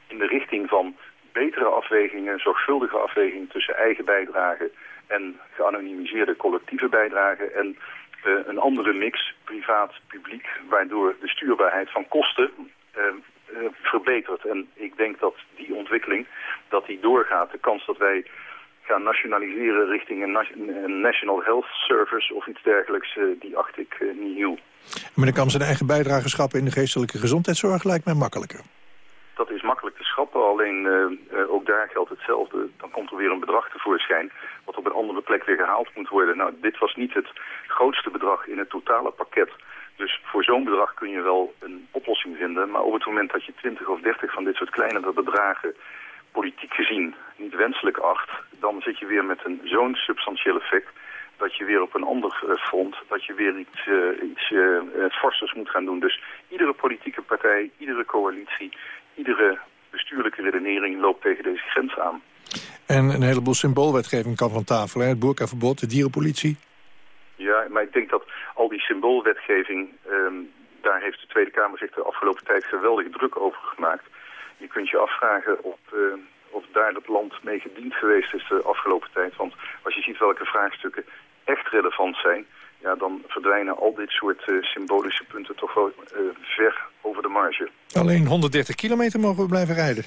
in de richting van betere afwegingen, zorgvuldige afwegingen tussen eigen bijdrage en geanonimiseerde collectieve bijdragen en uh, een andere mix, privaat-publiek, waardoor de stuurbaarheid van kosten uh, uh, verbetert. En ik denk dat die ontwikkeling, dat die doorgaat, de kans dat wij gaan nationaliseren richting een, National Health Service of iets dergelijks, die acht ik niet heel. Meneer Kam, zijn eigen bijdrage schrappen in de geestelijke gezondheidszorg lijkt mij makkelijker dat is makkelijk te schrappen, alleen uh, ook daar geldt hetzelfde. Dan komt er weer een bedrag tevoorschijn wat op een andere plek weer gehaald moet worden. Nou, dit was niet het grootste bedrag in het totale pakket. Dus voor zo'n bedrag kun je wel een oplossing vinden. Maar op het moment dat je 20 of 30 van dit soort kleinere bedragen politiek gezien niet wenselijk acht... dan zit je weer met een zo'n substantieel effect dat je weer op een ander uh, front, dat je weer iets, uh, iets forsters moet gaan doen. Dus iedere politieke partij, iedere coalitie, iedere bestuurlijke redenering loopt tegen deze grens aan. En een heleboel symboolwetgeving kan van tafel. Hè? Het boerkaverbod, de dierenpolitie. Ja, maar ik denk dat al die symboolwetgeving... Um, daar heeft de Tweede Kamer zich de afgelopen tijd geweldig druk over gemaakt. Je kunt je afvragen of, uh, of daar het land mee gediend geweest is de afgelopen tijd. Want als je ziet welke vraagstukken echt relevant zijn ja, dan verdwijnen al dit soort uh, symbolische punten toch wel uh, ver over de marge. Alleen 130 kilometer mogen we blijven rijden?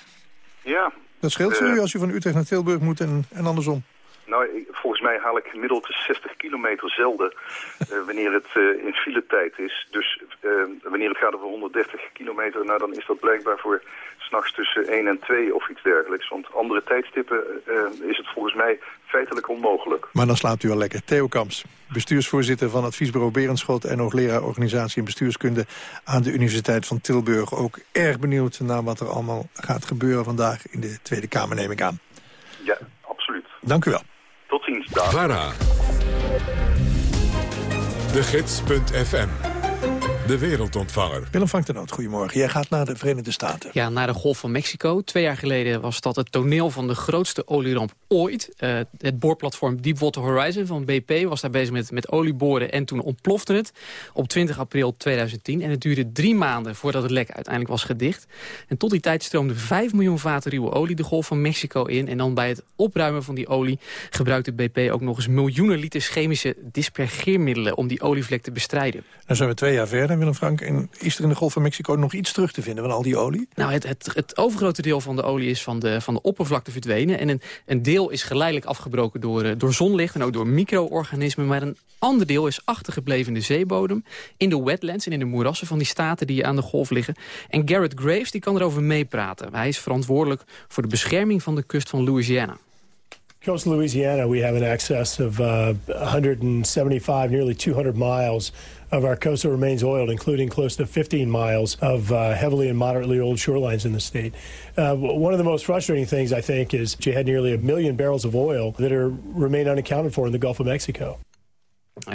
Ja. Dat scheelt uh, u als u van Utrecht naar Tilburg moet en, en andersom? Nou, ik, volgens mij haal ik gemiddeld 60 kilometer zelden wanneer het in file tijd is. Dus wanneer het gaat over 130 kilometer, nou dan is dat blijkbaar voor s'nachts tussen 1 en 2 of iets dergelijks. Want andere tijdstippen uh, is het volgens mij feitelijk onmogelijk. Maar dan slaapt u al lekker. Theo Kamps, bestuursvoorzitter van adviesbureau Berendschot... en hoogleraar organisatie en bestuurskunde aan de Universiteit van Tilburg. Ook erg benieuwd naar wat er allemaal gaat gebeuren vandaag in de Tweede Kamer, neem ik aan. Ja, absoluut. Dank u wel. Tot ziens. Dag. Vara. De Gids.fm De wereldontvanger. Willem van de Noot, goedemorgen. Jij gaat naar de Verenigde Staten. Ja, naar de Golf van Mexico. Twee jaar geleden was dat het toneel van de grootste olieramp ooit. Uh, het boorplatform Deepwater Horizon van BP was daar bezig met, met olieboren en toen ontplofte het op 20 april 2010. En het duurde drie maanden voordat het lek uiteindelijk was gedicht. En tot die tijd stroomde 5 miljoen vaten ruwe olie de Golf van Mexico in. En dan bij het opruimen van die olie gebruikte BP ook nog eens miljoenen liters chemische dispergeermiddelen om die olievlek te bestrijden. Dan zijn we twee jaar verder, Willem Frank. En is er in de Golf van Mexico nog iets terug te vinden van al die olie? Nou, het, het, het overgrote deel van de olie is van de, van de oppervlakte verdwenen. En een, een deel is geleidelijk afgebroken door, uh, door zonlicht en ook door micro-organismen. Maar een ander deel is achtergebleven in de zeebodem, in de wetlands en in de moerassen van die staten die aan de golf liggen. En Garrett Graves die kan erover meepraten. Hij is verantwoordelijk voor de bescherming van de kust van Louisiana. Coast Louisiana, we have an excess of uh, 175, nearly 200 miles of our coast that remains oiled, including close to 15 miles of uh, heavily and moderately oiled shorelines in the state. Uh, one of the most frustrating things, I think, is you had nearly a million barrels of oil that are remain unaccounted for in the Gulf of Mexico.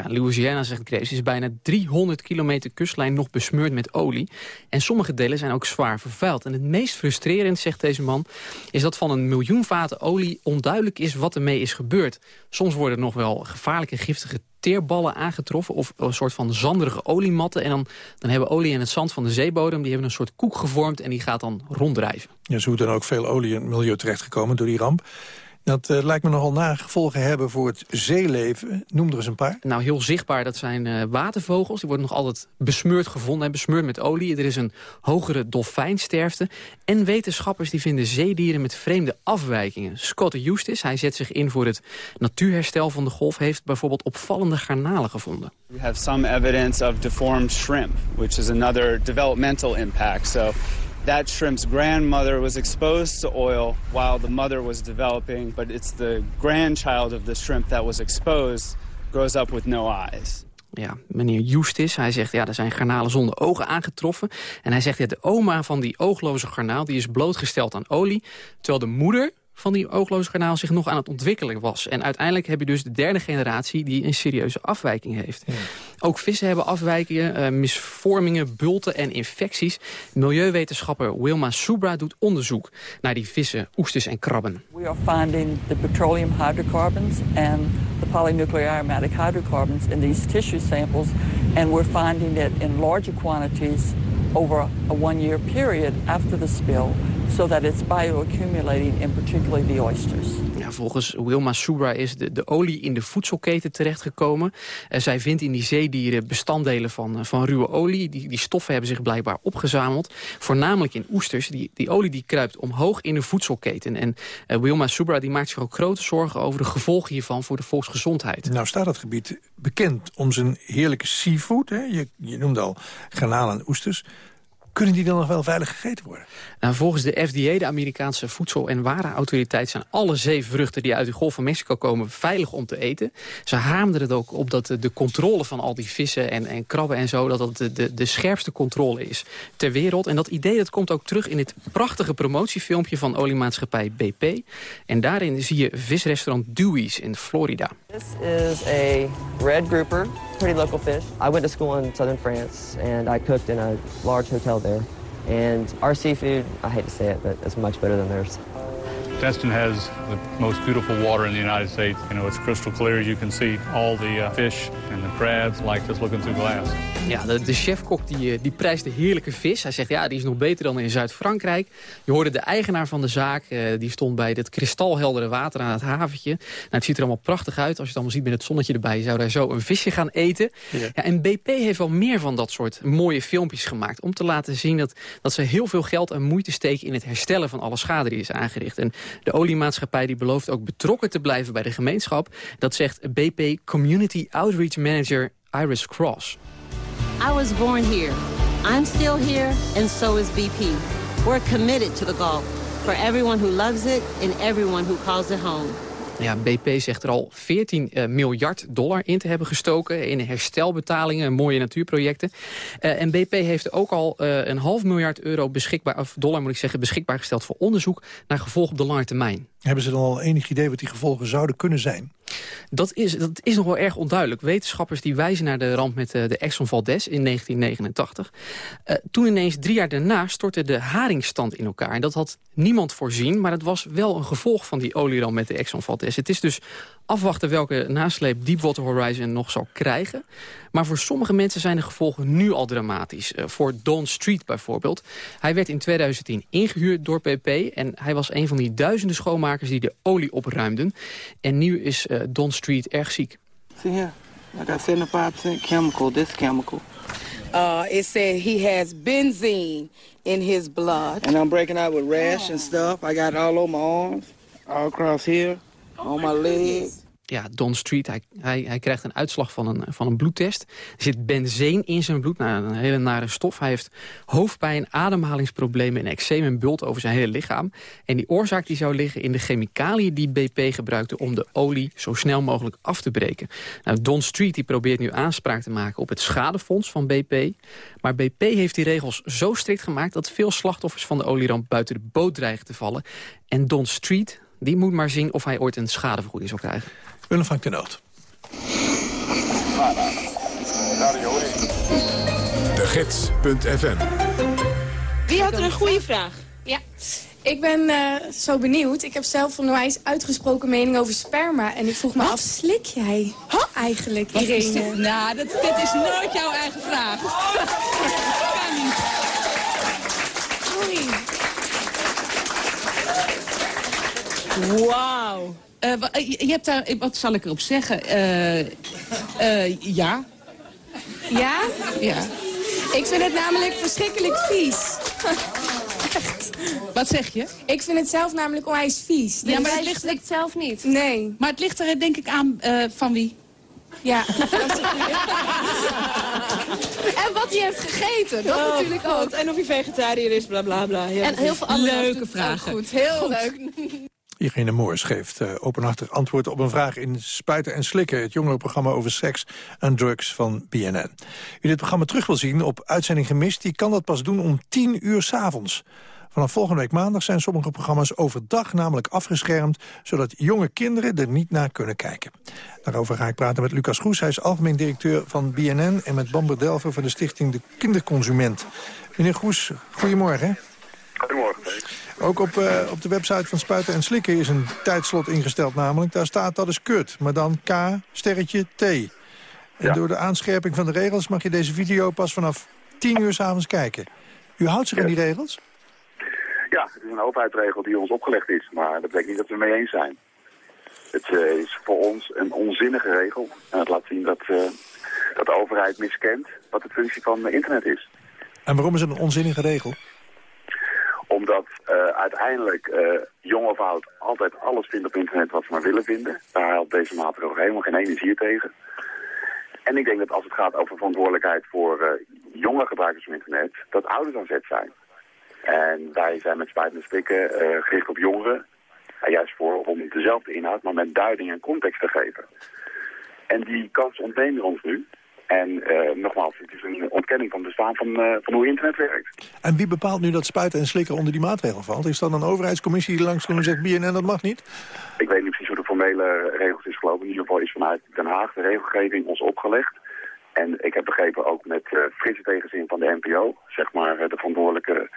Louisiana, zegt Graves, is bijna 300 kilometer kustlijn nog besmeurd met olie. En sommige delen zijn ook zwaar vervuild. En het meest frustrerend, zegt deze man, is dat van een miljoen vaten olie onduidelijk is wat ermee is gebeurd. Soms worden nog wel gevaarlijke giftige teerballen aangetroffen of een soort van zanderige oliematten. En dan, dan hebben olie en het zand van de zeebodem, die hebben een soort koek gevormd en die gaat dan ronddrijven. Ja, zo dan ook veel olie in het milieu terechtgekomen door die ramp. Dat uh, lijkt me nogal nagevolgen hebben voor het zeeleven. Noem er eens een paar. Nou, heel zichtbaar, dat zijn uh, watervogels. Die worden nog altijd besmeurd gevonden, besmeurd met olie. Er is een hogere dolfijnsterfte. En wetenschappers die vinden zeedieren met vreemde afwijkingen. Scott Eustace, hij zet zich in voor het natuurherstel van de golf... heeft bijvoorbeeld opvallende garnalen gevonden. We have some evidence of deformed shrimp, which is another developmental impact. So that shrimp's grandmother was exposed to oil while the mother was developing, but it's the grandchild of the shrimp that was exposed grows up with no eyes. Ja, meneer Justis, hij zegt, ja, er zijn garnalen zonder ogen aangetroffen. En hij zegt, de oma van die oogloze garnaal, die is blootgesteld aan olie. Terwijl de moeder van die oogloze garnaal zich nog aan het ontwikkelen was. En uiteindelijk heb je dus de derde generatie die een serieuze afwijking heeft. Ook vissen hebben afwijkingen, uh, misvormingen, bulten en infecties. Milieuwetenschapper Wilma Subra doet onderzoek naar die vissen, oesters en krabben. We are finding the petroleum hydrocarbons and the polynuclear aromatic hydrocarbons in these tissue samples. And we're finding it in larger quantities over a one-year period after the spill so that it's bioaccumulating in particularly the oysters. Ja, volgens Wilma Subra is de, de olie in de voedselketen terechtgekomen. Uh, zij vindt in die zeedieren bestanddelen van, uh, van ruwe olie. Die, die stoffen hebben zich blijkbaar opgezameld. Voornamelijk in oesters. Die, die olie die kruipt omhoog in de voedselketen. En uh, Wilma Subra die maakt zich ook grote zorgen over de gevolgen hiervan voor de volksgezondheid. Nou staat het gebied bekend om zijn heerlijke seafood. Hè? Je, je noemde al garnalen en oesters. Kunnen die dan nog wel veilig gegeten worden? Nou, volgens de FDA, de Amerikaanse Voedsel- en Warenautoriteit... zijn alle zeevruchten die uit de Golf van Mexico komen veilig om te eten. Ze haamden het ook op dat de controle van al die vissen en, en krabben en zo... dat dat de, de, de scherpste controle is ter wereld. En dat idee dat komt ook terug in het prachtige promotiefilmpje... van oliemaatschappij BP. En daarin zie je visrestaurant Dewey's in Florida. This is a red grouper, pretty local fish. I went to school in southern France and I cooked in a large hotel there. And our seafood, I hate to say it, but it's much better than theirs. Destin has the most beautiful water in the United States. You know, it's crystal clear. You can see all the uh, fish and the crabs like just looking through glass. Ja, de, de chefkok die, eh, die prijst de heerlijke vis. Hij zegt, ja, die is nog beter dan in Zuid-Frankrijk. Je hoorde de eigenaar van de zaak, uh, die stond bij het kristalheldere water aan het haventje. Nou, het ziet er allemaal prachtig uit. Als je het allemaal ziet met het zonnetje erbij, zou daar zo een visje gaan eten. Ja. ja. en BP heeft wel meer van dat soort mooie filmpjes gemaakt. Om te laten zien dat, dat ze heel veel geld en moeite steken in het herstellen van alle schade die is aangericht. En de oliemaatschappij die belooft ook betrokken te blijven bij de gemeenschap. Dat zegt BP Community Outreach Manager Iris Cross. I was born here. I'm still here, and so is BP. We're committed to the Gulf for everyone who loves it and everyone who calls it home. Ja, BP zegt er al 14 uh, miljard dollar in te hebben gestoken... in herstelbetalingen, mooie natuurprojecten. Uh, en BP heeft ook al uh, een half miljard euro beschikbaar... of dollar moet ik zeggen, beschikbaar gesteld voor onderzoek... naar gevolgen op de lange termijn. Hebben ze dan al enig idee wat die gevolgen zouden kunnen zijn? Dat is, dat is nog wel erg onduidelijk. Wetenschappers die wijzen naar de ramp met de, de Exxon Valdez in 1989. Uh, toen ineens drie jaar daarna stortte de haringstand in elkaar. En dat had niemand voorzien, maar het was wel een gevolg van die olieramp met de Exxon Valdez. Het is dus afwachten welke nasleep Deepwater Horizon nog zal krijgen. Maar voor sommige mensen zijn de gevolgen nu al dramatisch. Uh, voor Don Street bijvoorbeeld. Hij werd in 2010 ingehuurd door BP... en hij was een van die duizenden schoonmakers die de olie opruimden. En nu is uh, Don Street erg ziek. See here, I got 75% chemical, this chemical. Uh, it said he has benzene in his blood. And I'm breaking out with rash and stuff. I got it all over my arms, all across here, on my legs ja, Don Street, hij, hij, hij, krijgt een uitslag van een, van een bloedtest. Er zit benzeen in zijn bloed, nou, een hele nare stof. Hij heeft hoofdpijn, ademhalingsproblemen en eczeem en bult over zijn hele lichaam. En die oorzaak die zou liggen in de chemicaliën die BP gebruikte... om de olie zo snel mogelijk af te breken. Nou, Don Street die probeert nu aanspraak te maken op het schadefonds van BP. Maar BP heeft die regels zo strikt gemaakt... dat veel slachtoffers van de olieramp buiten de boot dreigen te vallen. En Don Street die moet maar zien of hij ooit een schadevergoeding zal krijgen. Willem van de Noot. De Gids.fm Wie had er een goede vraag? Ja. Ik ben uh, zo benieuwd. Ik heb zelf een wijs uitgesproken mening over sperma. En ik vroeg me af, slik jij huh? eigenlijk, Irene? Nou, dat, dit is nooit jouw eigen vraag. kan niet. Wauw. Uh, je hebt daar, wat zal ik erop zeggen? Uh, uh, ja. Ja? Ja. Ik vind het namelijk verschrikkelijk vies. Echt. Wat zeg je? Ik vind het zelf namelijk onwijs vies. Ja, maar het ligt ik zelf niet. Nee. Maar het ligt er denk ik aan van wie? Ja. en wat hij heeft gegeten, dat oh, natuurlijk ook. En of hij vegetariër is, bla bla bla. Ja, en heel veel andere leuke vragen. Goed, heel goed. leuk. Irene Moors geeft uh, openhartig antwoord op een vraag in Spuiten en Slikken... het jongerenprogramma over seks en drugs van BNN. Wie dit programma terug wil zien op Uitzending Gemist... die kan dat pas doen om 10 uur s'avonds. Vanaf volgende week maandag zijn sommige programma's overdag namelijk afgeschermd... zodat jonge kinderen er niet naar kunnen kijken. Daarover ga ik praten met Lucas Goes. Hij is algemeen directeur van BNN... en met Bamber Delver van de stichting De Kinderconsument. Meneer Goes, goedemorgen. Goedemorgen. Ook op, uh, op de website van Spuiten en Slikken is een tijdslot ingesteld namelijk. Daar staat dat is kut, maar dan K, sterretje, T. En ja. door de aanscherping van de regels mag je deze video pas vanaf 10 uur s'avonds kijken. U houdt zich aan die regels? Ja, het is een overheidsregel die ons opgelegd is, maar dat betekent niet dat we het mee eens zijn. Het uh, is voor ons een onzinnige regel. En het laat zien dat, uh, dat de overheid miskent wat de functie van internet is. En waarom is het een onzinnige regel? Omdat uh, uiteindelijk uh, jong of oud altijd alles vindt op internet wat ze maar willen vinden. Daar haalt deze maatregel helemaal geen energie tegen. En ik denk dat als het gaat over verantwoordelijkheid voor uh, jonge gebruikers van internet, dat ouders aan zet zijn. En wij zijn met spijt en stikken gericht op jongeren. juist voor om dezelfde inhoud, maar met duiding en context te geven. En die kans ontnemen ons nu. En uh, nogmaals, het is een ontkenning van het bestaan van, uh, van hoe internet werkt. En wie bepaalt nu dat spuiten en slikken onder die maatregel valt? Is dat een overheidscommissie die langskomt en zegt BNN dat mag niet? Ik weet niet precies hoe de formele regels is gelopen. In ieder geval is vanuit Den Haag de regelgeving ons opgelegd. En ik heb begrepen ook met uh, frisse tegenzin van de NPO, zeg maar de verantwoordelijke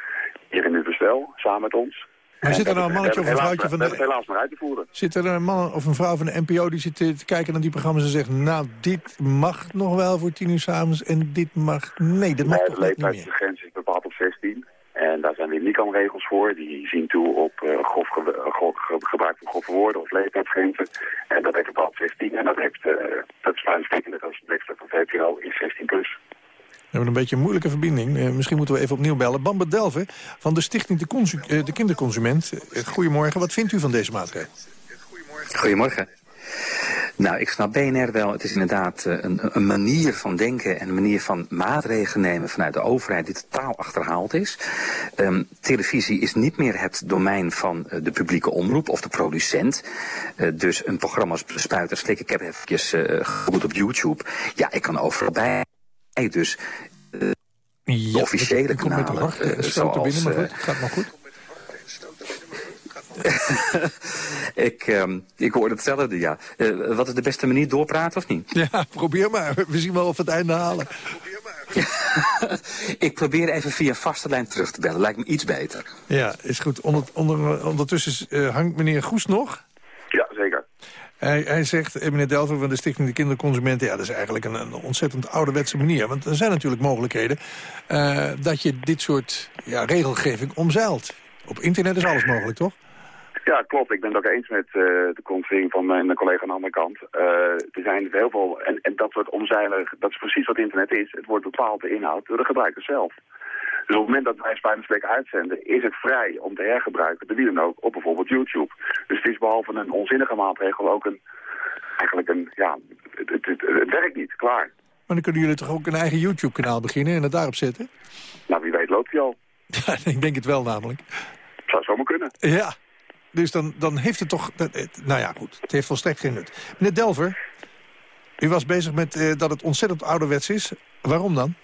hier in het bestel, samen met ons. Maar zit er nou een mannetje of een vrouwtje van de... helaas maar uit te voeren. Zit er een man of een vrouw van de NPO die zit te kijken naar die programma's en zegt... nou, dit mag nog wel voor tien uur s'avonds en dit mag... Nee, dat mag nee, toch niet meer. De grens is bepaald op 16. En daar zijn weer NICAM-regels voor. Die zien toe op uh, grof, ge grof ge gebruik van grove woorden of leeftijdsgrenzen. En dat heeft bepaald 16. En dat heeft, uh, dat is dat als het leeftijd van VPO is 16 plus. We hebben een beetje een moeilijke verbinding. Uh, misschien moeten we even opnieuw bellen. Bamber Delven van de Stichting De, de Kinderconsument. Uh, goedemorgen, wat vindt u van deze maatregel? Goedemorgen. Nou, ik snap BNR wel. Het is inderdaad een, een, manier van denken en een manier van maatregelen nemen vanuit de overheid die totaal achterhaald is. Um, televisie is niet meer het domein van de publieke omroep of de producent. Dus een programma als Spuiter Slik, ik heb eventjes uh, op YouTube. Ja, ik kan overal bij dus uh, ja, officiële kanalen, uh, zoals... binnen, maar goed, het gaat maar goed. ik, um, ik hoor hetzelfde, ja. Uh, wat is de beste manier, doorpraten of niet? Ja, probeer maar. We zien wel of we het einde halen. ik probeer even via vaste lijn terug te bellen. Lijkt me iets beter. Ja, is goed. Onder, onder, ondertussen hangt meneer Goes nog? Hij, zegt, eh, meneer Delver van de Stichting de Kinderconsumenten... ja, dat is eigenlijk een, ontzettend ouderwetse manier. Want er zijn natuurlijk mogelijkheden uh, dat je dit soort ja, regelgeving omzeilt. Op internet is alles mogelijk, toch? Ja, klopt. Ik ben het ook eens met uh, de conferentie van mijn collega aan de andere kant. Uh, er zijn heel veel, en, dat soort omzeilen, dat is precies wat internet is. Het wordt bepaald de inhoud door de gebruiker zelf. Dus op het moment dat wij Spuitensplek uitzenden, is het vrij om te hergebruiken, de wie dan ook, op bijvoorbeeld YouTube. Dus het is behalve een onzinnige maatregel ook een, eigenlijk een, ja, het, het, het, het werkt niet, klaar. Maar dan kunnen jullie toch ook een eigen YouTube-kanaal beginnen en het daarop zetten? Nou, wie weet loopt hij al. Ja, ik denk het wel namelijk. Zou zomaar kunnen. Ja, dus dan, dan heeft het toch... Nou ja, goed, het heeft volstrekt geen nut. Meneer Delver, u was bezig met uh, dat het ontzettend ouderwets is. Waarom dan?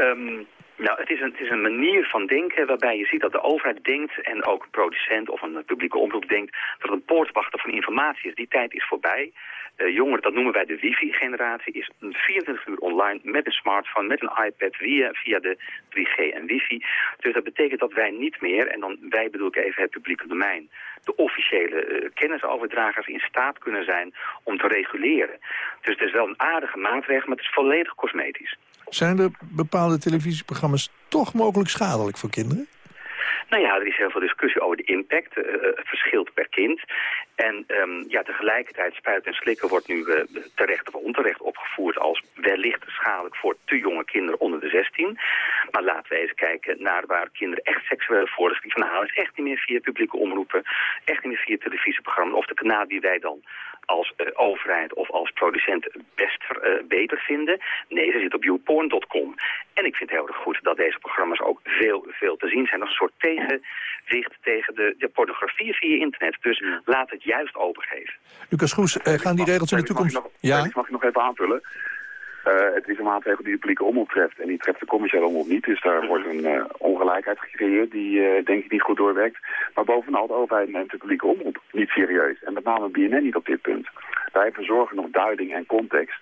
Um, nou, het is, een, het is een manier van denken waarbij je ziet dat de overheid denkt... en ook een producent of een publieke omroep denkt... dat het een poortwachter van informatie is. Die tijd is voorbij. Uh, jongeren, dat noemen wij de wifi-generatie, is 24 uur online met een smartphone, met een iPad, via, via de 3G en wifi. Dus dat betekent dat wij niet meer, en dan wij bedoel ik even het publieke domein, de officiële uh, kennisoverdragers in staat kunnen zijn om te reguleren. Dus het is wel een aardige maatregel, maar het is volledig cosmetisch. Zijn er bepaalde televisieprogramma's toch mogelijk schadelijk voor kinderen? Nou ja, er is heel veel discussie over de impact. Uh, het verschilt per kind. En um, ja, tegelijkertijd spuiten en slikken wordt nu uh, terecht of onterecht opgevoerd als wellicht schadelijk voor te jonge kinderen onder de 16. Maar laten we eens kijken naar waar kinderen echt seksuele voorlichting van halen. is echt niet meer via publieke omroepen, echt niet meer via televisieprogramma's of de kanaal die wij dan als uh, overheid of als producent best uh, beter vinden. Nee, ze zit op youporn.com. En ik vind het heel erg goed dat deze programma's ook veel, veel te zien zijn. Als een soort tegenwicht tegen de, de pornografie via internet. Dus laat het juist overgeven. Lucas Goes, uh, gaan die regels in de toekomst... Mag ik nog, ja? mag ik nog even aanvullen? Uh, het is een maatregel die de publieke omroep treft en die treft de commerciële omroep niet. Dus daar wordt een uh, ongelijkheid gecreëerd die uh, denk ik niet goed doorwerkt. Maar bovenal de overheid neemt de publieke omroep niet serieus. En met name BNN niet op dit punt. Wij verzorgen nog duiding en context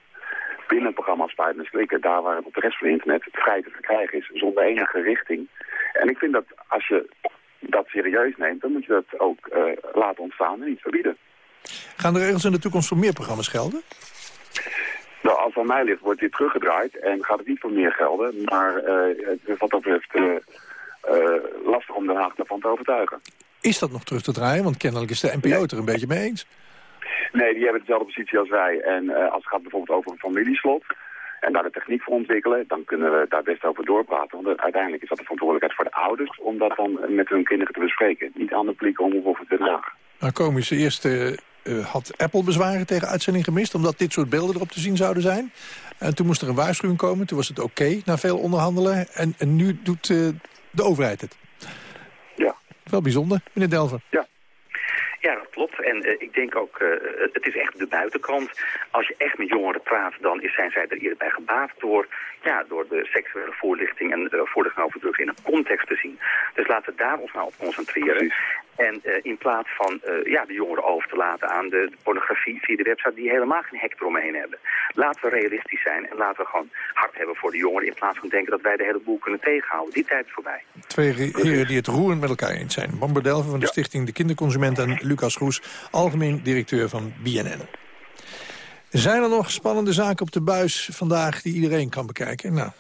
binnen het programma Spuiten en Slikken, daar waar het op de rest van het internet vrij te verkrijgen is, zonder enige richting. En ik vind dat als je dat serieus neemt, dan moet je dat ook laten ontstaan en niet verbieden. Gaan de regels in de toekomst voor meer programma's gelden? Nou, als het aan mij ligt, wordt dit teruggedraaid en gaat het niet voor meer gelden. Maar uh, wat dat betreft uh, lastig om Den Haag daarvan te overtuigen. Is dat nog terug te draaien? Want kennelijk is de NPO nee. het er een beetje mee eens. Nee, die hebben dezelfde positie als wij. En als het gaat bijvoorbeeld over een familieslot en daar de techniek voor ontwikkelen, dan kunnen we daar best over doorpraten. Want uiteindelijk is dat de verantwoordelijkheid voor de ouders om dat dan met hun kinderen te bespreken. Niet aan de publieke omroep of het Den Haag. Nou, komisch. Eerst uh, had Apple bezwaren tegen uitzending gemist... omdat dit soort beelden erop te zien zouden zijn. En toen moest er een waarschuwing komen. Toen was het oké, okay, na veel onderhandelen. En, en nu doet uh, de overheid het. Ja. Wel bijzonder, meneer Delver. Ja. Ja, dat klopt. En uh, ik denk ook, uh, het is echt de buitenkant. Als je echt met jongeren praat, dan zijn zij er eerder bij gebaat door, ja, door de seksuele voorlichting en uh, voorlichting over drugs in een context te zien. Dus laten we daar ons nou op concentreren. Precies. En in plaats van ja, de jongeren over te laten aan de, de, pornografie via de website die helemaal geen hek eromheen hebben. Laten we realistisch zijn en laten we gewoon hard hebben voor de jongeren in plaats van denken dat wij de hele boel kunnen tegenhouden. Die tijd is voorbij. Twee heren die het roerend met elkaar eens zijn. Bamber Delven van de ja. Stichting De Kinderconsument en Lucas Groes, algemeen directeur van BNN. Zijn er nog spannende zaken op de buis vandaag die iedereen kan bekijken? Nou,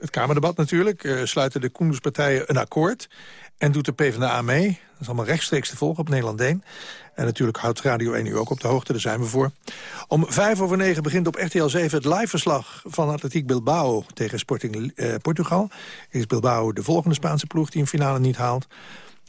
het Kamerdebat natuurlijk. Uh, sluiten de Koenderspartijen een akkoord. En doet de PvdA mee. Dat is allemaal rechtstreeks te volgen op Nederland 1. En natuurlijk houdt Radio 1 u ook op de hoogte, daar zijn we voor. Om vijf over negen begint op RTL 7 het liveverslag van Atletiek Bilbao tegen Sporting eh, Portugal. Is Bilbao de volgende Spaanse ploeg die een finale niet haalt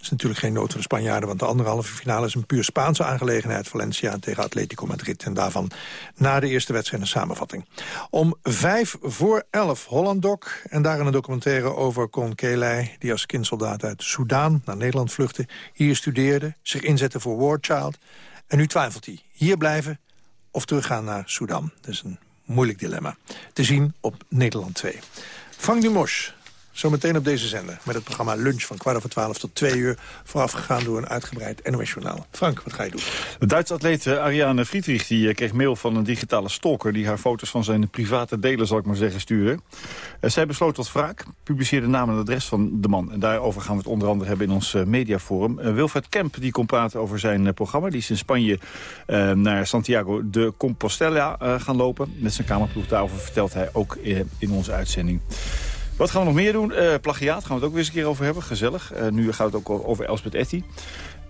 is natuurlijk geen nood voor de Spanjaarden... want de anderhalve finale is een puur Spaanse aangelegenheid. Valencia tegen Atletico Madrid. En daarvan na de eerste wedstrijd een samenvatting. Om vijf voor elf Hollandok. En daar een documentaire over Con Kelei... die als kindsoldaat uit Soudaan naar Nederland vluchtte. Hier studeerde, zich inzette voor War Child. En nu twijfelt hij. Hier blijven of teruggaan naar Sudan. Dat is een moeilijk dilemma. Te zien op Nederland 2. Frank Dumos Zometeen op deze zender met het programma Lunch van kwart over twaalf tot twee uur. Voorafgegaan door een uitgebreid NOS-journaal. Frank, wat ga je doen? De Duitse atleet eh, Ariane Friedrich die eh, kreeg mail van een digitale stalker... die haar foto's van zijn private delen, zal ik maar zeggen, stuurde. Uh, zij besloot tot wraak, publiceerde naam en adres van de man. En daarover gaan we het onder andere hebben in ons mediaforum. Wilfred Kemp die komt praten over zijn programma. Die is in Spanje naar Santiago de Compostela gaan lopen. Met zijn kamerploeg daarover vertelt hij ook in onze uitzending. Wat gaan we nog meer doen? Uh, plagiaat gaan we het ook weer eens een keer over hebben. Gezellig. Uh, nu gaat het ook over Elspeth Etty.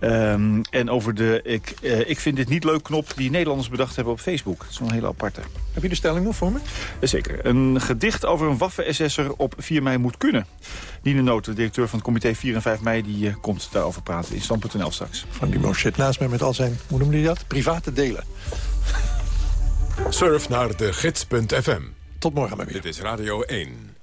Um, en over de ik, uh, ik vind dit niet leuk knop die Nederlanders bedacht hebben op Facebook. Dat is wel een hele aparte. Heb je de stelling nog voor me? zeker. Een gedicht over een waffen-SS'er op 4 mei moet kunnen. Nina Noot, de directeur van het comité 4 en 5 mei... die komt daarover praten in Stand.nl straks. Van die zit naast mij met al zijn, hoe noemde hij dat? Private delen. Surf naar de gids.fm. Tot morgen, maar weer. Dit is Radio 1.